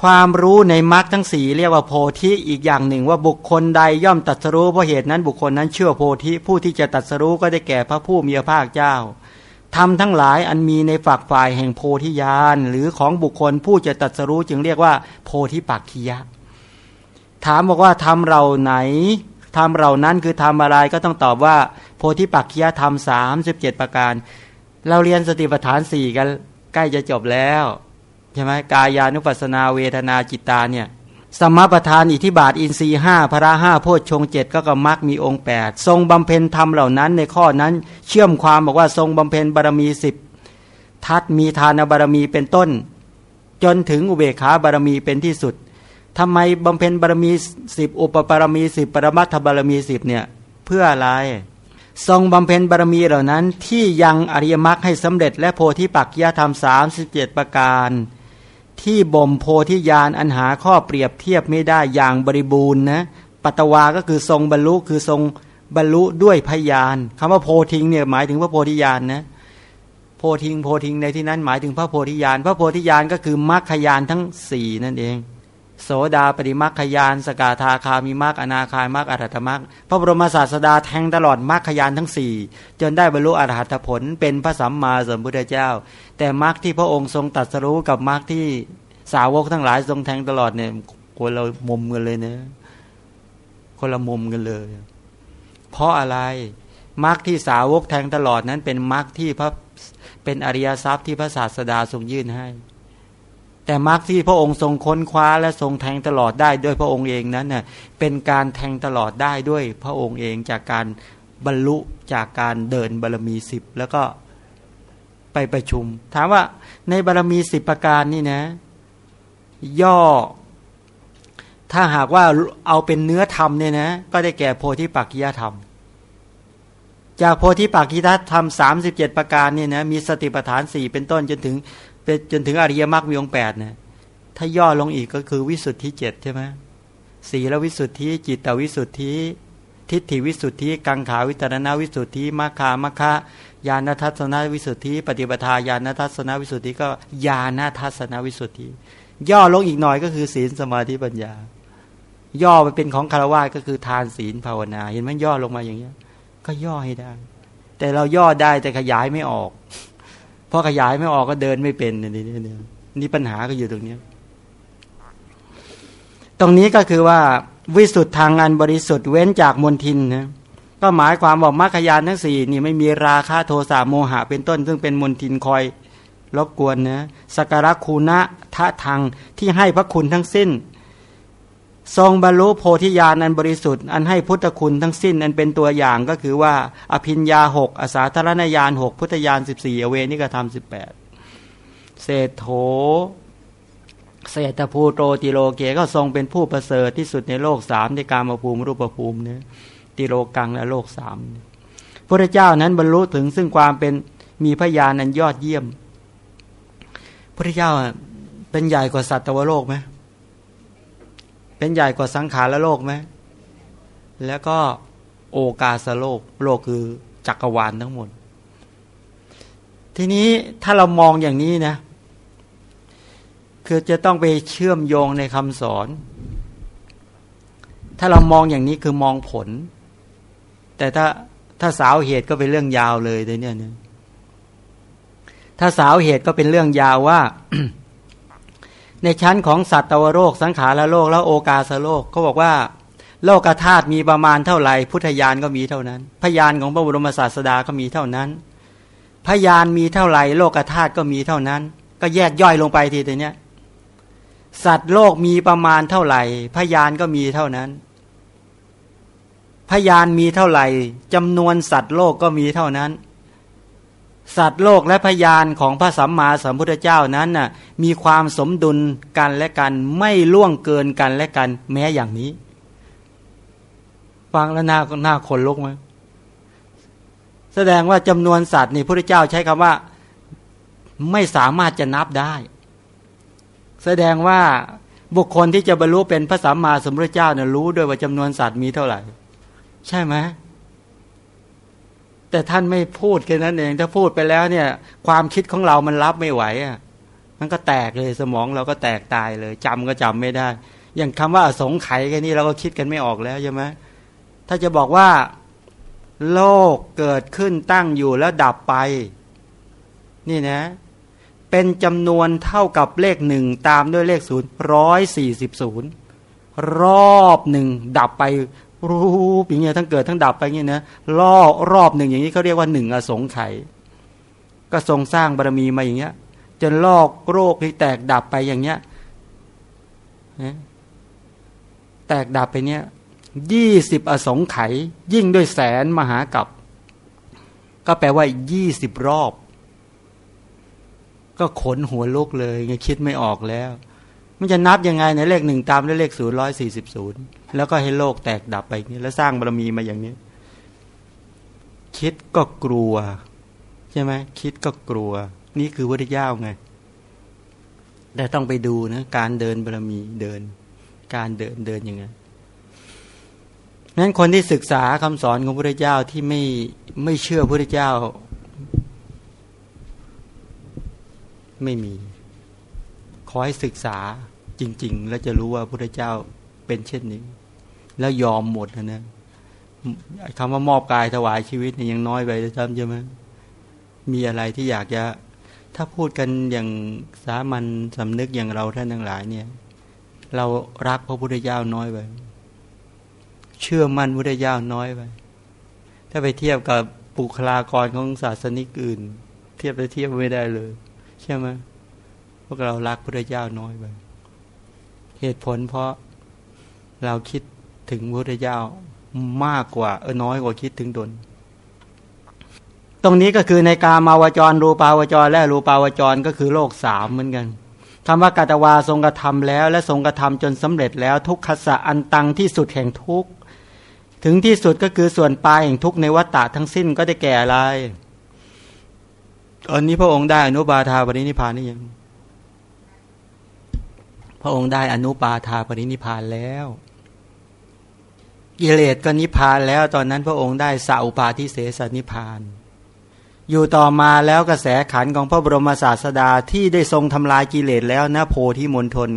ความรู้ในมรรคทั้งสี่เรียกว่าโพธิอีกอย่างหนึ่งว่าบุคคลใดย่อมตัดสรู้เพราะเหตุนั้นบุคคลนั้นเชื่อโพธิผู้ที่จะตัดสรู้ก็ได้แก่พระผู้มีพระภาคเจ้าทำทั้งหลายอันมีในฝักฝ่ายแห่งโพธิญาณหรือของบุคคลผู้จะตัดสรู้จึงเรียกว่า โพธิปักขียะ ถามบอกว่าทำเราไหนทำเรานั้นคือทำอะไรก็ต้องตอบว่า โพธิปักขียธรรมสามสิบเจ็ดประการ เราเรียนสติปัฏฐานสี่กันใกล้จะจบแล้วใช่ไหมกายานุปัสนาเวทนาจิตตาเนี่ยสมประธานอิทิบาทอินทรีห้าพระห้าโพชฌงเจ็ดก็กมักมีองค์แปดทรงบำเพ็ญธรรมเหล่านั้น ในข้อนั้นเชื่อมความบอกว่าทรงบำเพ็ญบารมีสิบทัดมีทานบารมีเป็นต้น จนถึงอุเบกขาบารมีเป็นที่สุดทำไมบำเพ็ญบารมีสิบอุปบารมีสิบปรมัตถบารมีสิบเนี่ยเพื่ออะไร ทรงบำเพ็ญบารมีเหล่านั้นที่ยังอริยมรรคให้สำเร็จและโพธิปักยธรรมสามสิบเจ็ดประการ ที่บ่มโพธิญาณอันหาข้อเปรียบเทียบไม่ได้อย่างบริบูรณ์นะปัตวาก็คือทรงบรรลุคือทรงบรรลุด้วยพยานคำว่าโพธิงเนี่ยหมายถึงพระโพธิญาณนะโพธิงโพธิงในที่นั้นหมายถึงพระโพธิญาณพระโพธิญาณก็คือมรรคยานทั้งสี่นั่นเอง โสดาปิมรรคยาน สกาธาคามีมรรคอนาคามรรคอรหัตมรรคพระบรมศาสดาแทงตลอดมรรคยานทั้งสี่จนได้บรรลุอรหัตผล เป็นพระสัมมาสัมพุทธเจ้า แต่มรรคที่พระองค์ทรงตัดสรู้กับมรรคที่สาวกทั้งหลายทรงแทงตลอดเนี่ยคนเรามุมกันเลยเนะคนละมุมกันเลย เพราะอะไรมรรคที่สาวกแทงตลอดนั้นเป็นมรรคที่พระเป็นอริยทรัพย์ที่พระศาสดาทรงยื่นให้ แต่มรรคที่พระองค์ทรงค้นคว้าและทรงแทงตลอดได้ด้วยพระองค์เองนั้นเน่ยเป็นการแทงตลอดได้ด้วยพระองค์เองจากการบรรลุจากการเดินบารมีสิบแล้วก็ไปประชุม ถามว่าในบารมีสิบประการนี่นะ ย่อ ถ้าหากว่าเอาเป็นเนื้อธรรมเนี่ยนะ ก็ได้แก่โพธิปักกิยธรรม จากโพธิปักกิยธรรมสามสิบเจ็ดประการเนี่ยนะมีสติปัฏฐานสี่เป็นต้นจนถึง จนถึงอริยมรรคมีองแปดเนี่ยถ้าย่อลงอีกก็คือวิสุทธิเจ็ดใช่ไหมสีละวิสุทธิจิตตวิสุทธิ ทิฏฐิวิสุทธิ กังขาวิตรณวิสุทธิมัคคามัคคะญาณทัศนวิสุทธิ ปฏิปทาญาณทัศนวิสุทธิก็ญาณทัศนวิสุทธิ ย่อลงอีกหน่อยก็คือศีลสมาธิปัญญา ย่อไปเป็นของคารวะก็คือทานศีลภาวนา เห็นไหมย่อลงมาอย่างเงี้ย ก็ย่อให้ได้ แต่เราย่อได้แต่ขยายไม่ออก พราะขยายไม่ออกก็เดินไม่เป็นนี่นี่นี่นี่ปัญหาก็อยู่ตรงนี้ ตรงนี้ก็คือว่าวิสุทธ์ทางอันบริสุทธิ์เว้นจากมนทินนะก็หมายความว่ามรรคยานทั้งสี่นี่ไม่มีราคะโทสะโมหะเป็นต้น ซึ่งเป็นมนทินคอยรบกวนนะสการะคูณะทะทางที่ให้พระคุณทั้งสิ้น ทรงบรรลุโพธิญาณอันบริสุทธิ์อันให้พุทธคุณทั้งสิ้นอันเป็นตัวอย่างก็คือว่า อภิญญาหกอาสาธารณญาณหกพุทธญาณสิบสี่อเวนิกธรรมสิบแปดเศธโถเศรษฐภูโตติโลเกก็ทรงเป็นผู้ประเสริฐที่สุดในโลกสามในการมาภูมิรูปภูมิเนี่ยติโลกังและโลกสามพระเจ้านั้นบรรลุถึงซึ่งความเป็นมีพยานอันยอดเยี่ยม พระเจ้าเป็นใหญ่กว่าสัตว์ตวโลกไหม เป็นใหญ่กว่าสังขารและโลกไหมแล้วก็โอกาสโลก โลกคือจักรวาลทั้งหมด ทีนี้ถ้าเรามองอย่างนี้นะ คือจะต้องไปเชื่อมโยงในคำสอน ถ้าเรามองอย่างนี้คือมองผล แต่ถ้าถ้าสาวเหตุก็เป็นเรื่องยาวเลยแต่เนี่ยเนี่ยถ้าสาวเหตุก็เป็นเรื่องยาวว่า ในชั้นของสัตวโรคสังขารโลกแล้วโอกาสโลกเขาบอกว่า โลกธาตุมีประมาณเท่าไหร่พุทธญาณก็มีเท่านั้น พยานของพระบรมศาสดาก็มีเท่านั้น พยานมีเท่าไหร่โลกธาตุก็มีเท่านั้น ก็แยกย่อยลงไปทีตัวเนี้ยสัตว์โลกมีประมาณเท่าไหร่ พยานก็มีเท่านั้น พยานมีเท่าไหร่จำนวนสัตว์โลกก็มีเท่านั้น สัตว์โลกและพยานของพระสัมมาสัมพุทธเจ้านั้นน่ะมีความสมดุลกันและกันไม่ล่วงเกินกันและกัน แม้อย่างนี้ ฟังแล้วหน้าหน้าคนลุกไหมแสดงว่าจำนวนสัตว์นี่พระเจ้าใช้คำว่า ไม่สามารถจะนับได้ แสดงว่าบุคคลที่จะบรรลุเป็นพระสัมมาสัมพุทธเจ้าเนี่ยรู้ด้วยว่าจำนวนสัตว์มีเท่าไหร่ ใช่ไหม แต่ท่านไม่พูดแค่นั้นเอง ถ้าพูดไปแล้วเนี่ย ความคิดของเรามันรับไม่ไหวอะมันก็แตกเลยสมองเราก็แตกตายเลยจำก็จำไม่ได้ อย่างคำว่าสงไข่แค่นี้เราก็คิดกันไม่ออกแล้วใช่ไหมถ้าจะบอกว่าโลกเกิดขึ้นตั้งอยู่แล้วดับไป นี่นะ เป็นจำนวนเท่ากับเลขหนึ่งตามด้วยเลขศูนย์ร้อยสี่สิบศูนย์รอบหนึ่งดับไป รูปอย่างเงี้ยทั้งเกิดทั้งดับไปเงี้ยนะรอรอบหนึ่งอย่างนี้เขาเรียกว่าหนึ่งอสงไขยก็ทรงสร้างบารมีมาอย่างเงี้ย จนลอกโรคที่แตกดับไปอย่างเงี้ยแตกดับไปเนี้ยยี่สิบอสงไขยยิ่งด้วยแสนมหากับ ก็แปลว่ายี่สิบรอบ ก็ขนหัวลุกเลยไงคิดไม่ออกแล้ว มันจะนับยังไงในเลขหนึ่งตามด้วยเลขศูนย์ร้อยสี่สิบศูนย์แล้วก็ให้โลกแตกดับไปนี้แล้วสร้างบารมีมาอย่างนี้ คิดก็กลัว ใช่ไหมคิดก็กลัว นี่คือวัฏยาไงแต่ต้องไปดูนะ การเดินบารมีเดิน การเดินเดินยังไงนั้นคนที่ศึกษาคำสอนของพระเจ้าที่ไม่ไม่เชื่อพระเจ้า ไม่มี ขอให้ศึกษาจริง ๆ แล้วจะรู้ว่าพระเจ้าเป็นเช่นนี้ แล้วยอมหมดนะนะคำว่ามอบกายถวายชีวิตเนี่ยยังน้อยไปจำใช่ไหมมีอะไรที่อยากจะ ถ้าพูดกันอย่างสามัญสำนึกอย่างเราท่านทั้งหลายเนี่ย เรารักพระพุทธเจ้าน้อยไปเชื่อมั่นพระพุทธเจ้าน้อยไปถ้าไปเทียบกับปุคลากรของศาสนิกอื่น เทียบไปเทียบไม่ได้เลย ใช่ไหม วกเรารักพระพุทธเจ้าน้อยไปเหตุผลเพราะเราคิดถึงพระเจ้ามากกว่าเออน้อยกว่าคิดถึงตนตรงนี้ก็คือในกามาวจรรูปาวจร และรูปาวจรก็คือโลกสามเหมือนกันคำว่ากาตวาทรงกระทำแล้ว และทรงกระทำจนสำเร็จแล้ว ทุกขสะอันตังที่สุดแห่งทุกถึงที่สุดก็คือส่วนปลายแห่งทุกในวัฏฏะทั้งสิ้นก็ได้แก่อะไรตอนนี้พระองค์ได้อนุบาทาปรินิพานนี่ยัง พระองค์ได้อนุปาทาปรินิพานแล้วกิเลสก็นิพพานแล้วตอนนั้นพระองค์ได้สัพปาทิเสสนิพพาน อยู่ต่อมาแล้วกระแสขันของพระบรมศาสดาที่ได้ทรงทำลายกิเลสแล้วนะโพธิมณฑล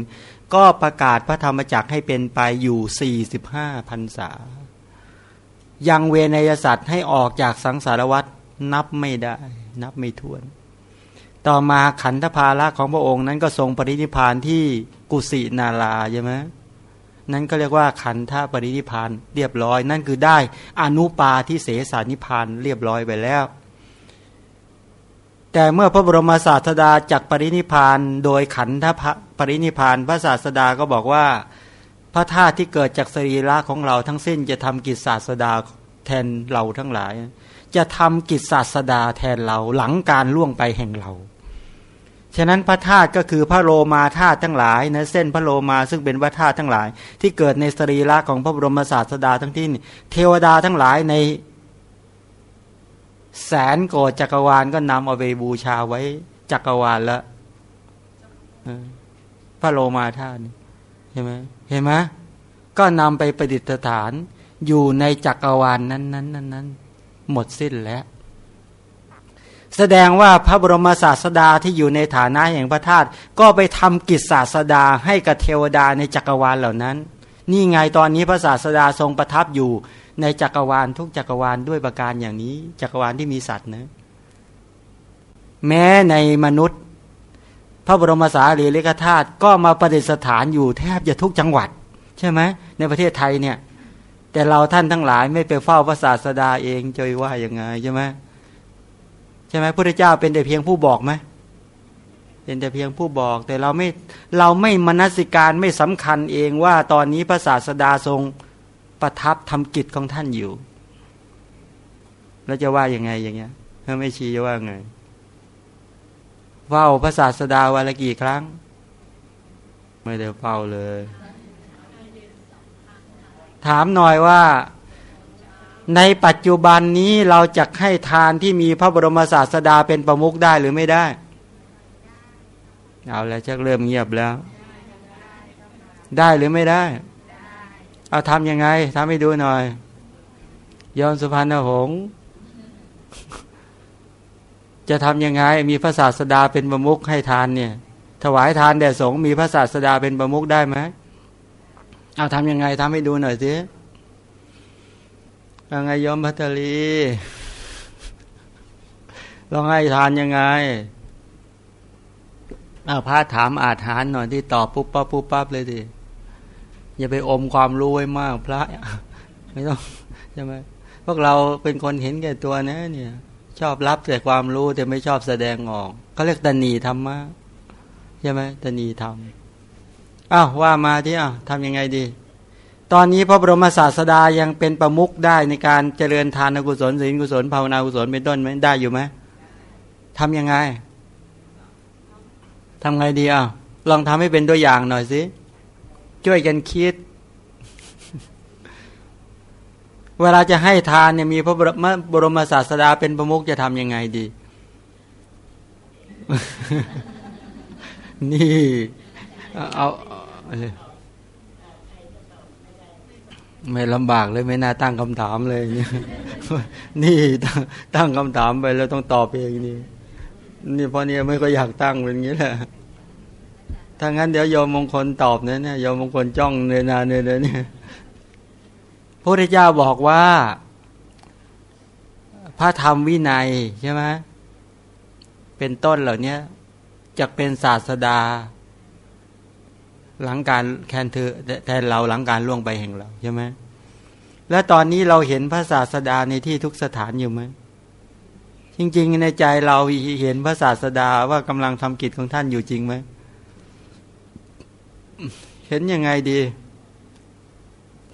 ก็ประกาศพระธรรมจักรให้เป็นไปอยู่ 45พรรษา ยังเวนยสัตว์ให้ออกจากสังสารวัฏนับไม่ได้ นับไม่ถ้วน ต่อมาขันธภาระของพระองค์นั้นก็ทรงปรินิพานที่กุสินาราใช่ไหมนั่นก็เรียกว่าขันธปรินิพานเรียบร้อย นั่นคือได้อนุปาที่เสสานิพานเรียบร้อยไปแล้ว แต่เมื่อพระบรมศาสดาจักปรินิพานโดยขันธปรินิพานพระศาสดาก็บอกว่าพระธาตุที่เกิดจากสรีระของเราทั้งสิ้นจะทำกิจศาสดาแทนเราทั้งหลาย จะทำกิจศาสดาแทนเราหลังการล่วงไปแห่งเรา ฉะนั้นพระธาตุก็คือพระโลมาธาตุทั้งหลายนะเส้นพระโลมาซึ่งเป็นพระธาตุทั้งหลาย ที่เกิดในสรีระของพระบรมศาสดาทั้งที่เทวดาทั้งหลายในแสนโกดจักรวาลก็นำเอาไปบูชาไว้จักรวาลแล้วพระโลมาธาตุใช่ไหมเห็นไหมก็นำไปประดิษฐานอยู่ในจักรวาลนนั้นนั้นนั้นนั้นหมดสิ้นแล้ว แสดงว่าพระบรมศาสดาที่อยู่ในฐานะแห่งพระธาตุก็ไปทำกิจศาสดาให้กับเทวดาในจักรวาลเหล่านั้น นี่ไงตอนนี้พระศาสดาทรงประทับอยู่ในจักรวาลทุกจักรวาลด้วยประการอย่างนี้ จักรวาลที่มีสัตว์นะ แม้ในมนุษย์ พระบรมสารีริกธาตุก็มาประดิษฐานอยู่แทบจะทุกจังหวัด ใช่ไหมในประเทศไทยเนี่ย แต่เราท่านทั้งหลายไม่ไปเฝ้าพระศาสดาเองจะว่ายังไงใช่ไหม ใช่ไหมพระเจ้าเป็นแต่เพียงผู้บอกไหมเป็นแต่เพียงผู้บอก แต่เราไม่เราไม่มนสิการไม่สำคัญเองว่าตอนนี้พระศาสดาทรงประทับทำกิจของท่านอยู่ แล้วจะว่ายังไงอย่างเงี้ยถ้าไม่ชี้จะว่าไงเฝ้าพระศาสดาวันละกี่ครั้ง ไม่ได้เฝ้าเลย ถามหน่อยว่า ในปัจจุบันนี้เราจะให้ทานที่มีพระบรมศาสดาเป็นประมุขได้หรือไม่ได้ เอาแล้วชักเริ่มเงียบแล้ว ได้หรือไม่ได้ เอาทำยังไงทำให้ดูหน่อยยอนสุพรรณหงษ์จะทำยังไงมีพระศาสดาเป็นประมุขให้ทานเนี่ย ถวายทานแด่สงฆ์มีพระศาสดาเป็นประมุขได้ไหมเอาทำยังไงทำให้ดูหน่อยสิ ยังไงยอมพัตลีลองให้ทานยังไงอาพระถามอาถานหน่อยที่ตอบปุ๊บปั๊บปุ๊บปั๊บเลยดิอย่าไปอมความรู้ไว้มากพระไม่ต้องใช่ไหมพวกเราเป็นคนเห็นแก่ตัวนะเนี่ย ชอบรับแต่ความรู้แต่ไม่ชอบแสดงออกเขาเรียกตนีธรรมะใช่ไหมตนีธรรมอ้าวว่ามาที่อ้าวทำยังไงดี ตอนนี้พระบรมศาสดายังเป็นประมุขได้ในการเจริญทานกุศลศีลกุศลภาวนากุศลเป็นต้นไหมได้อยู่ไหมทำยังไงทำไงดีอะลองทำให้เป็นตัวอย่างหน่อยสิช่วยกันคิด เวลาจะให้ทานเนี่ยมีพระบรมศาสดาเป็นประมุขจะทำยังไงดี นี่ เอา ไม่ลำบากเลยไม่น่าตั้งคำถามเลยเนี่ยนี่ตั้งคำถามไปแล้วต้องตอบเองนี่นี่พอเนี่ยไม่ก็อยากตั้งเป็นอย่างนี้แหละถ้างั้นเดี๋ยวโยมมงคลตอบเนี่ยเนี่ยโยมมงคลจ้องเนินานเนินเนี่ยพระพุทธเจ้าบอกว่า พระธรรมวินัยใช่ไหมเป็นต้นเหล่านี้จะเป็นศาสดา หลังการแคนเธอแทนเราหลังการล่วงไปแห่งเราใช่ไหมแล้วตอนนี้เราเห็นพระศาสดาในที่ทุกสถานอยู่ไหมจริง ๆ ในใจเราเห็นพระศาสดาว่ากำลังทำกิจของท่านอยู่จริงไหมเห็นยังไงดี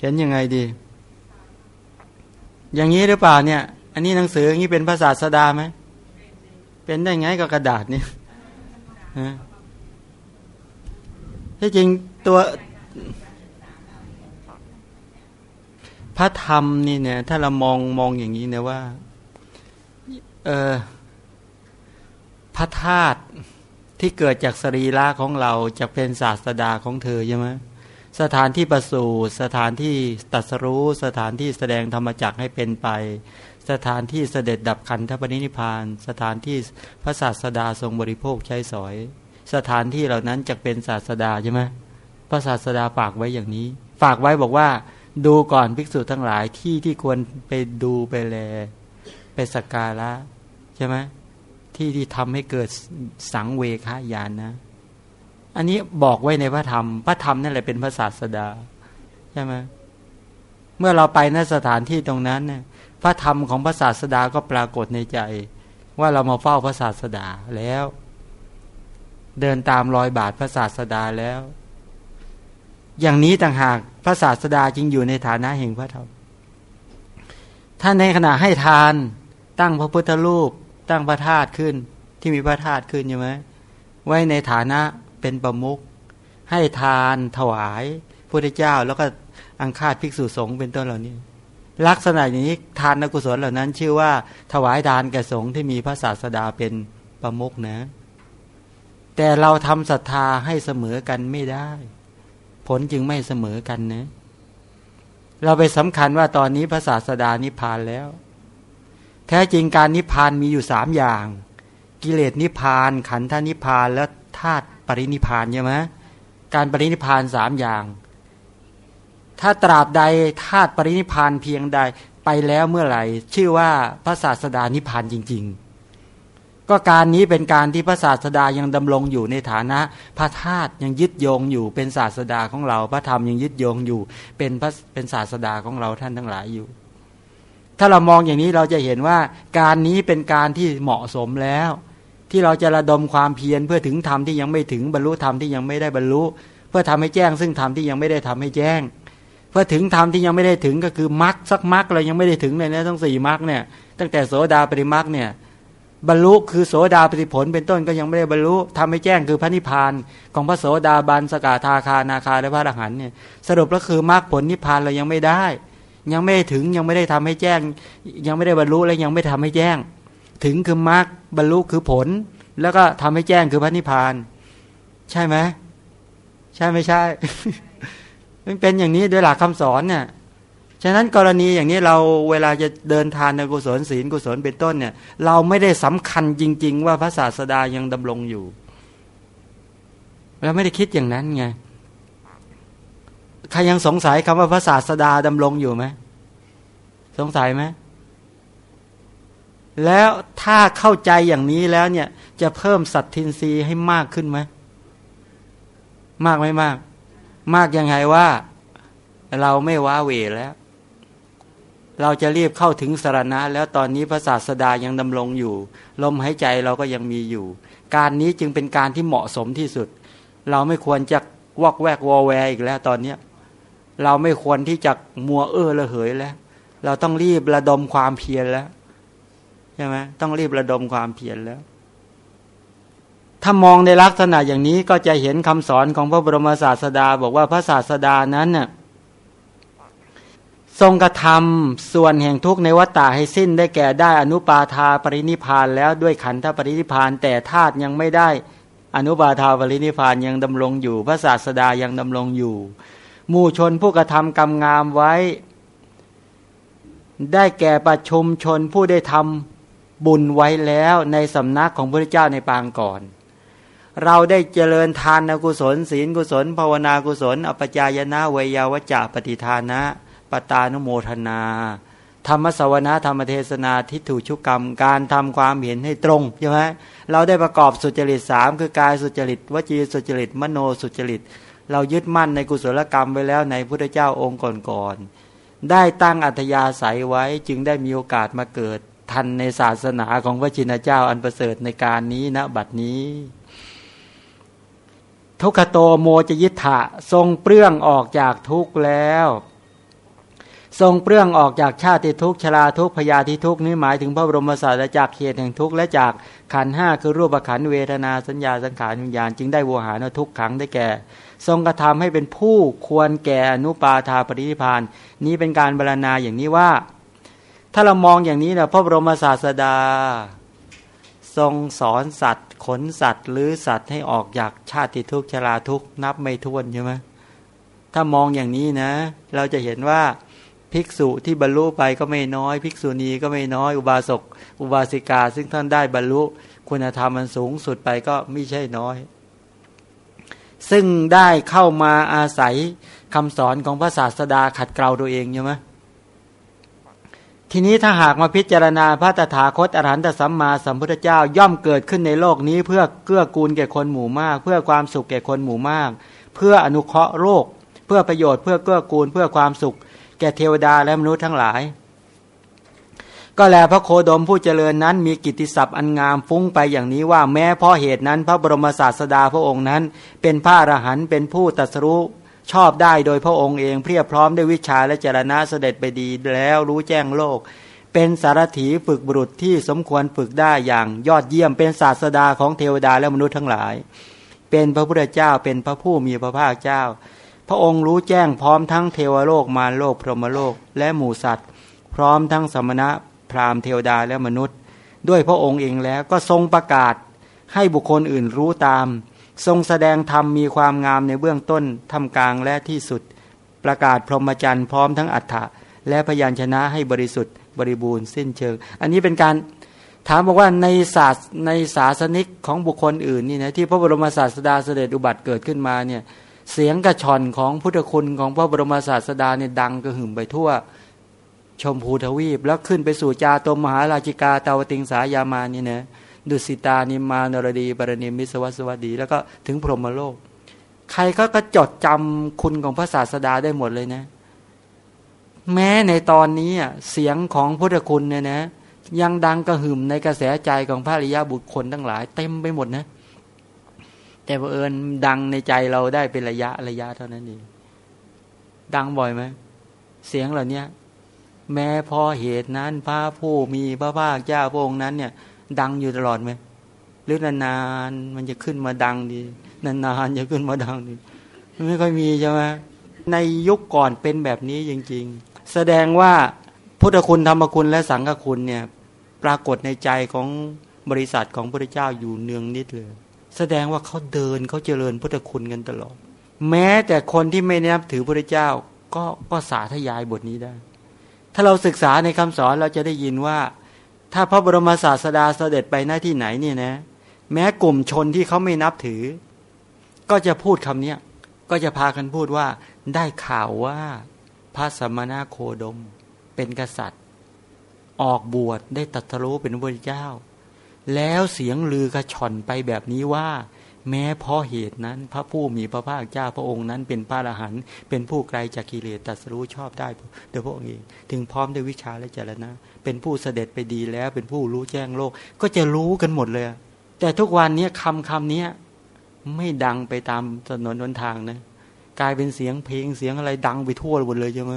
เห็นยังไงดี อย่างนี้หรือเปล่าเนี่ย อันนี้หนังสืออย่างนี้เป็นภาษาสดาไหม เป็นได้ไงกับกระดาษเนี่ย ที่จริงตัวพระธรรมนี่เนี่ย ถ้าเรามองมองอย่างนี้เนี่ยว่า เออพระธาตุที่เกิดจากสรีระของเราจะเป็นศาสดาของเธอใช่ไหมสถานที่ประสูติสถานที่ตัสรู้ สถานที่แสดงธรรมจักให้เป็นไป สถานที่เสด็จดับขันธปณินิพาน สถานที่พระศาสดาทรงบริโภคใช้สอย สถานที่เหล่านั้นจะเป็นศาสดาใช่ไหมพระศาสดาฝากไว้อย่างนี้ ฝากไว้บอกว่า ดูก่อนภิกษุทั้งหลายที่ที่ควรไปดูไปแล ไปสักการะใช่ไหมที่ที่ทำให้เกิดสังเวคายานนะ อันนี้บอกไว้ในพระธรรม พระธรรมนั่นแหละเป็นพระศาสดาใช่ไหมเมื่อเราไปณสถานที่ตรงนั้นเนี่ยพระธรรมของพระศาสดาก็ปรากฏในใจ ว่าเรามาเฝ้าพระศาสดาแล้ว เดินตามรอยบาทพระศาสดาแล้ว อย่างนี้ต่างหากพระศาสดาจึงอยู่ในฐานะแห่งพระธรรมท่านในขณะให้ทานตั้งพระพุทธรูป ตั้งพระธาตุขึ้น ที่มีพระธาตุขึ้นใช่ไหมไว้ในฐานะเป็นประมุขให้ทานถวายพระเจ้า แล้วก็อังคาดภิกษุสงฆ์เป็นต้นเหล่านี้ ลักษณะอย่างนี้ทานนกุศลเหล่านั้น ชื่อว่าถวายทานแก่สงฆ์ที่มีพระศาสดาเป็นประมุขนะ แต่เราทำศรัทธาให้เสมอกันไม่ได้ ผลจึงไม่เสมอกันนะ เราไปสำคัญว่าตอนนี้พระศาสดานิพพานแล้ว แท้จริงการนิพพานมีอยู่สามอย่าง กิเลสนิพพาน ขันธนิพพานและธาตุปรินิพพานใช่ไหมการปรินิพพานสามอย่าง ถ้าตราบใดธาตุปรินิพพานเพียงใดไปแล้วเมื่อไหร่ ชื่อว่าพระศาสดานิพพานจริง ๆ ก็การนี้เป็นการที่พระศาสดายังดำรงอยู่ในฐานะ พระธาตุยังยึดโยงอยู่เป็นศาสดาของเรา พระธรรมยังยึดโยงอยู่เป็นพระเป็นศาสดาของเราท่านทั้งหลายอยู่ ถ้าเรามองอย่างนี้เราจะเห็นว่าการนี้เป็นการที่เหมาะสมแล้ว ที่เราจะระดมความเพียรเพื่อถึงธรรมที่ยังไม่ถึงบรรลุธรรมที่ยังไม่ได้บรรลุ เพื่อทำให้แจ้ง ซึ่งธรรมที่ยังไม่ได้ทำให้แจ้ง เพื่อถึงธรรมที่ยังไม่ได้ถึงก็คือมรรคสักมรรคเรายังไม่ได้ถึงเลยนะต้องสี่มรรคเนี่ย ตั้งแต่โสดาปริมรรคเนี่ย บรรลุคือโสดาปฏิผลเป็นต้นก็ยังไม่ได้บรรลุทำให้แจ้งคือพระนิพพานของพระโสดาบันสกาทาคานาคาและพระอรหันเนี่ยสรุปก็คือมรรคผลนิพพานเรายังไม่ได้ ยังไม่ถึงยังไม่ได้ทำให้แจ้ง ยังไม่ได้บรรลุและยังไม่ทำให้แจ้ง ถึงคือมรรคบรรลุคือผล แล้วก็ทำให้แจ้งคือพระนิพพาน ใช่ไหมใช่ไม่ใช่มันเป็นอย่างนี้โดยหลักคำสอนเนี่ย ฉะนั้นกรณีอย่างนี้เราเวลาจะเดินทานในกุศลศีลกุศลเป็นต้นเนี่ย เราไม่ได้สำคัญจริง ๆ ว่าพระศาสดายังดำรงอยู่เราไม่ได้คิดอย่างนั้นไงใครยังสงสัยคำว่าพระศาสดาดำรงอยู่ไหมสงสัยไหมแล้วถ้าเข้าใจอย่างนี้แล้วเนี่ย จะเพิ่มสัตทินรีให้มากขึ้นไหมมากไม่มาก มากยังไงว่า เราไม่ว้าเวแล้ว เราจะรีบเข้าถึงสารณะ แล้วตอนนี้พระศาสดายังดำรงอยู่ ลมหายใจเราก็ยังมีอยู่ การนี้จึงเป็นการที่เหมาะสมที่สุด เราไม่ควรจะวอกแวกวอแวอีกแล้วตอนนี้เราไม่ควรที่จะมัวเอ้อละเหยแล้ว เราต้องรีบระดมความเพียรแล้วใช่ไหมต้องรีบระดมความเพียรแล้ว ถ้ามองในลักษณะอย่างนี้ก็จะเห็นคำสอนของพระบรมศาสดา บอกว่าพระศาสดานั้นน่ะ ทรงกระทำส่วนแห่งทุกในวัฏฏะให้สิ้นได้แก่ได้อนุปาทาปรินิพานแล้วด้วยขันธปรินิพานแต่ธาตุยังไม่ได้อนุปาทาปรินิพานยังดำรงอยู่ พระศาสดายังดำรงอยู่หมู่ชนผู้กระทำกรรมงามไว้ ได้แก่ประชุมชนผู้ได้ทำบุญไว้แล้วในสำนักของพระเจ้าในปางก่อน เราได้เจริญทานกุศล ศีลกุศล ภาวนากุศลอปจายนะเวยาวจาปฏิทานะ ปตานุโมทนา ธรรมสวนาธรรมเทศนาทิฏฐุชุกรรม การทำความเห็นให้ตรงใช่ไหมเราได้ประกอบสุจริตสามคือกายสุจริตวจีสุจริตมโนสุจริต เรายึดมั่นในกุศลกรรมไว้แล้วในพุทธเจ้าองค์ก่อนๆได้ตั้งอัธยาศัยไว้จึงได้มีโอกาสมาเกิดทันในศาสนาของพระชินเจ้าอันประเสริฐในการนี้ณบัดนี้ทุกขโตโมจยิทะทรงเปลื้องออกจากทุกข์แล้ว ทรงเปลื้องออกจากชาติทุกชราทุกพยาธิทุกนี้หมายถึงพระบรมศาสดาจากเหตุแห่งทุกและจากขันห้าคือรูปขันเวทนาสัญญาสังขารวิญญาณจึงได้วหานทุกขังได้แก่ ทรงกระทำให้เป็นผู้ควรแก่อนุปาทาปรินิพานนี้เป็นการบรรณาอย่างนี้ว่า ถ้าเรามองอย่างนี้นะพระบรมศาสดา ทรงสอนสัตว์ ขนสัตว์ หรือสัตว์ให้ออกจากชาติทุกชราทุกนับไม่ถ้วนใช่ไหมถ้ามองอย่างนี้นะ เราจะเห็นว่า ภิกษุที่บรรลุไปก็ไม่น้อย ภิกษุณีก็ไม่น้อย อุบาสกอุบาสิกา ซึ่งท่านได้บรรลุคุณธรรมมันสูงสุดไปก็ไม่ใช่น้อย ซึ่งได้เข้ามาอาศัยคำสอนของพระศาสดาขัดเกลาตัวเองใช่ไหมทีนี้ถ้าหากมาพิจารณาพระตถาคตอรหันตสัมมาสัมพุทธเจ้าย่อมเกิดขึ้นในโลกนี้ เพื่อเกื้อกูลแก่คนหมู่มาก เพื่อความสุขแก่คนหมู่มาก เพื่ออนุเคราะห์โลกเพื่อประโยชน์เพื่อเกื้อกูลเพื่อความสุข แก่เทวดาและมนุษย์ทั้งหลาย ก็แลพระโคดมผู้เจริญนั้น มีกิติศัพท์อันงามฟุ้งไปอย่างนี้ว่าแม้เพราะเหตุนั้น พระบรมศาสดาพระองค์นั้น เป็นพระอรหันต์เป็นผู้ตัสรู้ชอบได้โดยพระองค์เองเพียบพร้อมด้วยวิชาและจรณะเสด็จไปดีแล้วรู้แจ้งโลก เป็นสารถีฝึกบุรุษที่สมควรฝึกได้อย่างยอดเยี่ยมเป็นศาสดาของเทวดาและมนุษย์ทั้งหลาย เป็นพระพุทธเจ้าเป็นพระผู้มีพระภาคเจ้า พระองค์รู้แจ้งพร้อมทั้งเทวโลกมารโลกพรหมโลกและหมู่สัตว์ พร้อมทั้งสมณะพราหมณ์เทวดาและมนุษย์ ด้วยพระองค์เองแล้วก็ทรงประกาศให้บุคคลอื่นรู้ตาม ทรงแสดงธรรมมีความงามในเบื้องต้นทำกลางและที่สุด ประกาศพรหมจรรย์พร้อมทั้งอัฏฐะและพยัญชนะให้บริสุทธิ์บริบูรณ์สิ้นเชิง อันนี้เป็นการถามบอกว่าในศาสในศาสนิกของบุคคลอื่นนี่นะที่พระบรมศาสดาเสด็จอุบัติเกิดขึ้นมาเนี่ย เสียงกระชอนของพุทธคุณของพระบรมศาสดาเนี่ยดังกระหึ่มไปทั่ว ชมพูทวีป แล้วขึ้นไปสู่จาตมมหาราชิกาตาวติงสายามานี่นะดุสิตานิมานรดีปรณิมิสวัสวัสดี แล้วก็ถึงพรหมโลก ใครก็กระจดจำคุณของพระศาสดาได้หมดเลยนะ แม้ในตอนนี้เสียงของพุทธคุณเนี่ยนะ ยังดังกระหึ่มในกระแสใจของพระริยาบุตรคนทั้งหลาย เต็มไปหมดนะ แต่เอิญดังในใจเราได้เป็นระยะระยะเท่านั้นเองดังบ่อยไหมเสียงเหล่านี้แม้พอเหตุนั้นพระผู้มีพระภาคเจ้าพระองค์นั้น เนี่ย ดังอยู่ตลอดไหมหรือนานๆมันจะขึ้นมาดังดี นานๆจะขึ้นมาดังดีไม่ค่อยมีใช่ไหมในยุคก่อนเป็นแบบนี้จริง ๆ แสดงว่าพุทธคุณธรรมคุณและสังฆคุณเนี่ย ปรากฏในใจของบริษัทของพระเจ้าอยู่เนืองนิดเลย แสดงว่าเขาเดินเขาเจริญพุทธคุณกันตลอด แม้แต่คนที่ไม่นับถือพระเจ้า ก็ก็สาธยายบทนี้ได้ ถ้าเราศึกษาในคำสอนเราจะได้ยินว่า ถ้าพระบรมศาสดาเสด็จไปหน้าที่ไหนเนี่ยนะ แม้กลุ่มชนที่เขาไม่นับถือ ก็จะพูดคำนี้ก็จะพากันพูดว่าได้ข่าวว่าพระสมณโคดมเป็นกษัตริย์ ออกบวชได้ตัตรู้เป็นพระเจ้า แล้วเสียงลือกระชอนไปแบบนี้ว่า แม้เพราะเหตุนั้น พระผู้มีพระภาคเจ้าพระองค์นั้นเป็นพระอรหันต์เป็นผู้ไกลจากกิเลสตัสรู้ชอบได้โดยพระองค์เองถึงพร้อมด้วยวิชาและเจรณะ เป็นผู้เสด็จไปดีแล้ว เป็นผู้รู้แจ้งโลก ก็จะรู้กันหมดเลย แต่ทุกวันนี้คำคำนี้ไม่ดังไปตามถนนหนทางนะกลายเป็นเสียงเพลงเสียงอะไรดังไปทั่วหมดเลยใช่ไหม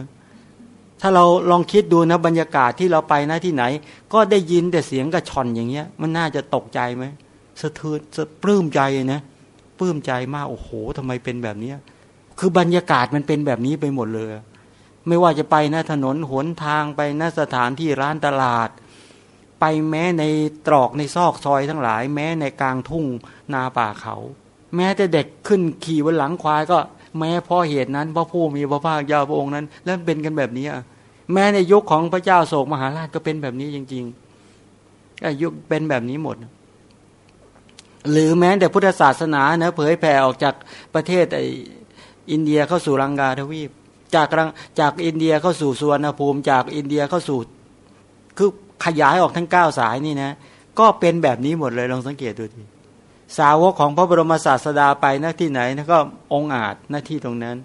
ถ้าเราลองคิดดูนะบรรยากาศที่เราไปนะที่ไหน ก็ได้ยินแต่เสียงกระชอนอย่างเงี้ย มันน่าจะตกใจไหมสะเทือนสะปลื้มใจนะปลื้มใจมากโอ้โหทำไมเป็นแบบเนี้ยคือบรรยากาศมันเป็นแบบนี้ไปหมดเลย ไม่ว่าจะไปนะถนนหนทางไปนะสถานที่ร้านตลาด ไปแม้ในตรอกในซอกซอยทั้งหลาย แม้ในกลางทุ่งนาป่าเขา แม้แต่เด็กขึ้นขี่บนหลังควายก็ แม้เพราะเหตุนั้นพระผู้มีพระภาคเจ้าพระองค์นั้นแล้วเป็นกันแบบนี้แม้ในยุคของพระเจ้าโศกมหาราชก็เป็นแบบนี้จริงๆยุคเป็นแบบนี้หมด หรือแม้แต่พุทธศาสนาเนะเผยแผ่ออกจากประเทศไออินเดียเข้าสู่ลังกาทวีป จากจากอินเดียเข้าสู่สุวรรณภูมิ จากอินเดียเข้าสู่คือขยายออกทั้งเก้าสายนี่นะ ก็เป็นแบบนี้หมดเลยลองสังเกตดูที สาวกของพระบรมศาสดาไปหน้าที่ไหนนะก็องอาจหน้าที่ตรงนั้น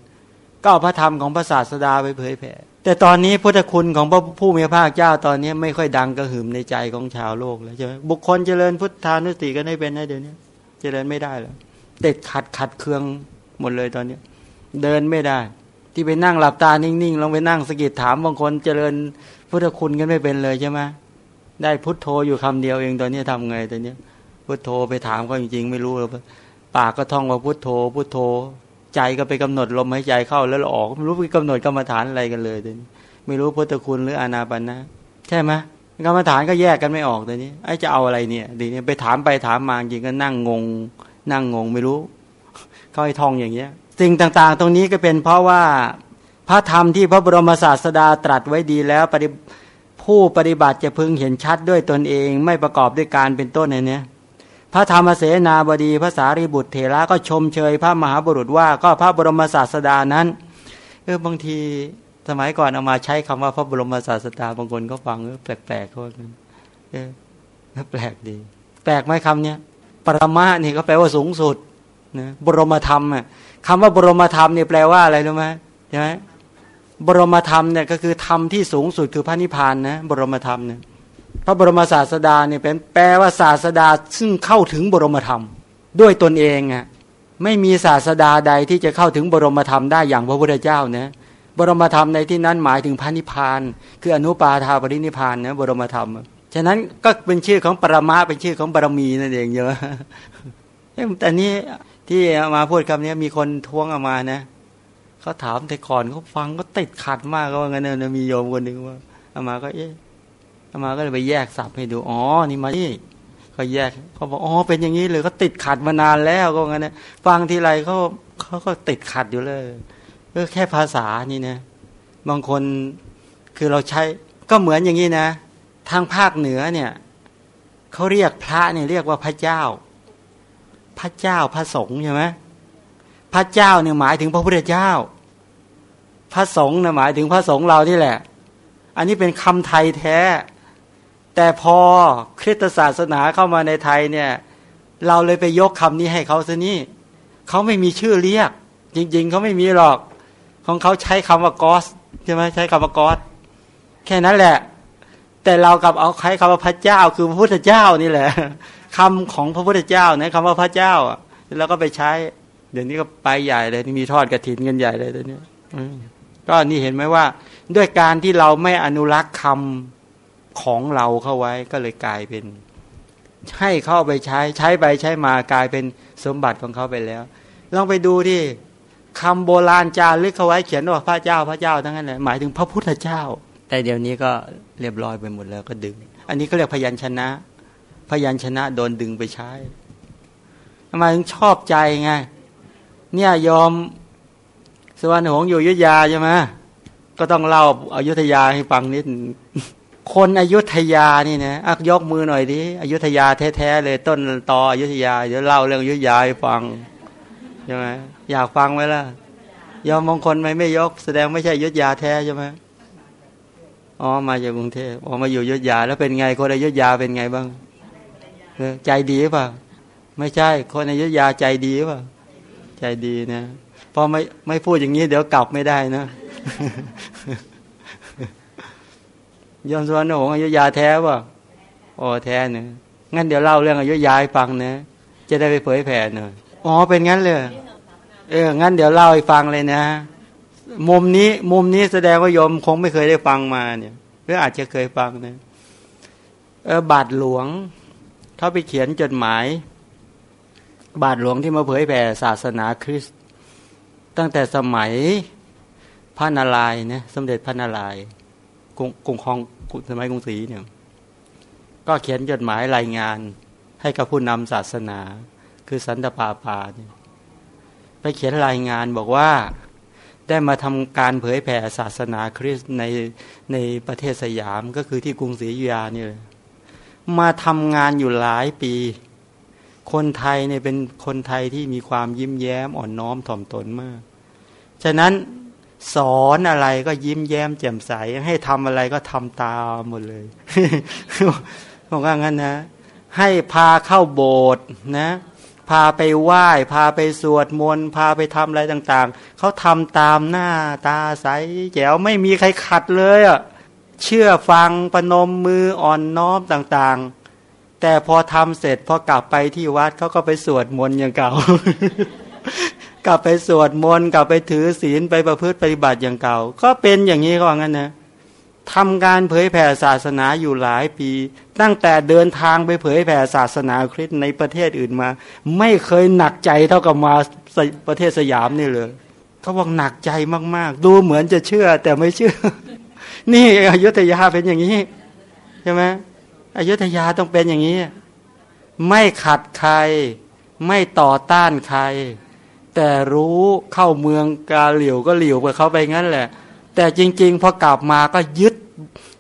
ก็เอาพระธรรมของพระศาสดาไปเผยแผ่แต่ตอนนี้พุทธคุณของพระผู้มีพระภาคเจ้าตอนนี้ไม่ค่อยดังกระหึ่มในใจของชาวโลกแล้วใช่ไหมบุคคลเจริญพุทธานุสติก็ได้เป็นนะเดี๋ยวนี้เจริญไม่ได้แล้วติดขัดขัดเคืองหมดเลยตอนนี้เดินไม่ได้ ที่ไปนั่งหลับตานิ่งๆลองไปนั่งสกิดถามบางคนเจริญพุทธคุณกันไม่เป็นเลยใช่ไหมได้พุทโธอยู่คำเดียวเองตอนนี้ทำไงตอนนี้ พุทโธไปถามก็จริง ๆ ไม่รู้เลยปากก็ท่องว่าพุทโธ พุทโธ ใจก็ไปกำหนดลมหายใจเข้าแล้วออกไม่รู้ไปกำหนดกรรมฐานอะไรกันเลยตอนนี้ไม่รู้พุทธคุณหรืออานาปนะใช่ไหมกรรมฐานก็แยกกันไม่ออกตอนนี้ไอ้จะเอาอะไรเนี่ยดีเนี่ยไปถามไปถามมาจริงก็นั่งงง นั่งงงไม่รู้เขาให้ท่องอย่างเงี้ยสิ่งต่างๆ ตรงนี้ก็เป็นเพราะว่าพระธรรมที่พระบรมศาสดาตรัสไว้ดีแล้วปฏิผู้ปฏิบัติจะพึงเห็นชัดด้วยตนเอง ไม่ประกอบด้วยการเป็นต้นในนี้ พระธรรมเสนาบดีพระสารีบุตรเถระก็ชมเชย พระมหาบุรุษว่าก็พระบรมศาสดานั้นเออบางทีสมัยก่อนเอามาใช้คำว่าพระบรมศาสดาบางคนก็ฟังแปลกๆเขาเออแปลกดี แปลกไหมคำเนี้ยปรมานี่ก็แปลว่าสูงสุดนะบรมธรรมอะคำว่าบรมธรรมเนี่ยแปลว่าอะไรรู้ไหมใช่ไหมบรมธรรมเนี่ยก็คือธรรมที่สูงสุดคือพระนิพพานนะบรมธรรมเนี่ย พระบรมศาสดาเนี่ยเป็นแปลว่าศาสดาซึ่งเข้าถึงบรมธรรม ด้วยตนเองอะไม่มีศาสดาใดที่จะเข้าถึงบรมธรรมได้อย่างพระพุทธเจ้านะบรมธรรมในที่นั้นหมายถึงพระนิพพาน คืออนุปาทาปรินิพานนะบรมธรรม ฉะนั้นก็เป็นชื่อของปรมาเป็นชื่อของบารมีนั่นเองเยอะแต่นี้ที่มาพูดคำนี้มีคนท้วงออกมานะเขาถามแต่ก่อนเขาฟังก็ติดขัดมากก็ว่างั้นเนมีโยมคนหนึ่งว่าอามาก็เอ๊ะ อามาก็เลยไปแยกสับให้ดูอ๋อนี่มาที่เขาแยกเขาบอกอ๋อเป็นอย่างนี้เลยก็ติดขัดมานานแล้วก็งั้นนะฟังทีไรเขาเขาก็ติดขัดอยู่เลยก็แค่ภาษานี่นะบางคนคือเราใช้ก็เหมือนอย่างนี้นะ ทางภาคเหนือเนี่ยเขาเรียกพระเนี่ยเรียกว่าพระเจ้า พระเจ้าพระสงฆ์ใช่ไหมพระเจ้าเนี่ยหมายถึงพระพุทธเจ้า พระสงฆ์เนี่ยหมายถึงพระสงฆ์เราที่แหละ อันนี้เป็นคำไทยแท้ แต่พอคริสตศาสนาเข้ามาในไทยเนี่ย เราเลยไปยกคำนี้ให้เขาซะนี่เขาไม่มีชื่อเรียก จริง ๆเขาไม่มีหรอก ของเขาใช้คำว่ากอสใช่ไหมใช้คำว่ากอสแค่นั้นแหละ แต่เรากับเอาใช้คำว่าพระเจ้า คือพระพุทธเจ้านี่แหละคำของพระพุทธเจ้านะคำว่าพระเจ้าอะแล้วก็ไปใช้ เดี๋ยวนี้ก็ไปใหญ่เลยมีทอดกระถินกันใหญ่เลยตอนนี้ก็นี่เห็นไหมว่า ด้วยการที่เราไม่อนุรักษ์คำ ของเราเข้าไว้ก็เลยกลายเป็น ให้เข้าไปใช้ใช้ไปใช้มากลายเป็นสมบัติของเขาไปแล้ว ลองไปดูที่คำโบราณจารึกเขาไว้เขียนว่าพระเจ้าพระเจ้าทั้งนั้นเลยหมายถึงพระพุทธเจ้า แต่เดี๋ยวนี้ก็เรียบร้อยไปหมดแล้วก็ดึง อันนี้ก็เรียกพยัญชนะ พยัญชนะโดนดึงไปใช้ทำไมถึงชอบใจไงเนี่ยยอมสวรรค์หงอยู่ยุทธยาใช่ไหมก็ต้องเล่าอายุทยาให้ฟังนิด คนอยุธยานี่นะอักยกมือหน่อยดิอยุธยาแท้ๆเลย ต้นตออยุธยาเดี๋ยวเล่าเรื่องอยุธยาให้ฟังใช่ไหมอยากฟังไหมล่ะยอมมงคลไหมไม่ยก แสดงไม่ใช่ยุธยาแท้ใช่ไหมอ๋อมาจากกรุงเทพอ๋อมาอยู่ยุธยา แล้วเป็นไงคนอยุธยาเป็นไงบ้างใจดีป่ะไม่ใช่ คนอยุธยาใจดีป่ะใจดีนะพอไม่ไม่พูดอย่างนี้ เดี๋ยวกลับไม่ได้นะ ยอมสวรรค์หงอยุยาแท้ป่ะโอ้แท้เนะงั้นเดี๋ยวเล่าเรื่องอายุยายฟังนะจะได้ไปเผยแผ่หน่อยอ๋อเป็นงั้นเลยเอองั้นเดี๋ยวเล่าให้ฟังเลยนะ มุมนี้มุมนี้แสดงว่ายมคงไม่เคยได้ฟังมาเนี่ยหรืออาจจะเคยฟังนะเออบาทหลวงเขาไปเขียนจดหมาย บาทหลวงที่มาเผยแผ่ศาสนาคริสต์ตั้งแต่สมัยพระนารายณ์นะสมเด็จพระนารายณ์ กรุงกรุงคองสมัยกรุงศรีเนี่ยก็เขียนจดหมายรายงานให้กับผู้นำศาสนา คือสันตปาปาเนี่ยไปเขียนรายงานบอกว่าได้มาทำการเผยแผ่ศาสนาคริสต์ในในประเทศสยามก็คือที่กรุงศรีอยุธยานี่เลยมาทำงานอยู่หลายปี คนไทยเนี่ยเป็นคนไทยที่มีความยิ้มแย้มอ่อนน้อมถ่อมตนมาก ฉะนั้น สอนอะไรก็ยิ้มแย้มแจ่มใส ให้ทำอะไรก็ทำตามหมดเลยบอกว่างั้นนะ ให้พาเข้าโบสถ์นะ พาไปไหว้ พาไปสวดมนต์พาไปทำอะไรต่าง ๆ เขาทำตามหน้าตาใส แจ๋วไม่มีใครขัดเลยอะเชื่อฟังประนมมืออ่อนน้อมต่างๆ แต่พอทำเสร็จพอกลับไปที่วัดเขาก็ไปสวดมนต์อย่างเก่า กลับไปสวดมนต์กลับไปถือศีลไปประพฤติปฏิบัติอย่างเก่า ก็เป็นอย่างนี้ก็ว่างั้นนะทำการเผยแผ่ศาสนาอยู่หลายปี ตั้งแต่เดินทางไปเผยแผ่ศาสนาคริสต์ในประเทศอื่นมา ไม่เคยหนักใจเท่ากับมาประเทศสยามนี่เลยเขาบอกหนักใจมากๆ ดูเหมือนจะเชื่อแต่ไม่เชื่อ นี่อยุธยาเป็นอย่างนี้ใช่ไหมอยุธยาต้องเป็นอย่างนี้ ไม่ขัดใคร ไม่ต่อต้านใคร แต่รู้เข้าเมืองกาเหลียวก็เหลียวไปเขาไปงั้นแหละ แต่จริง ๆ พอกลับมาก็ยึด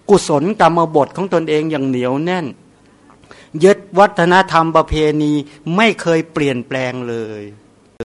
กุศลกรรมบทของตนเองอย่างเหนียวแน่น ยึดวัฒนธรรมประเพณีไม่เคยเปลี่ยนแปลงเลย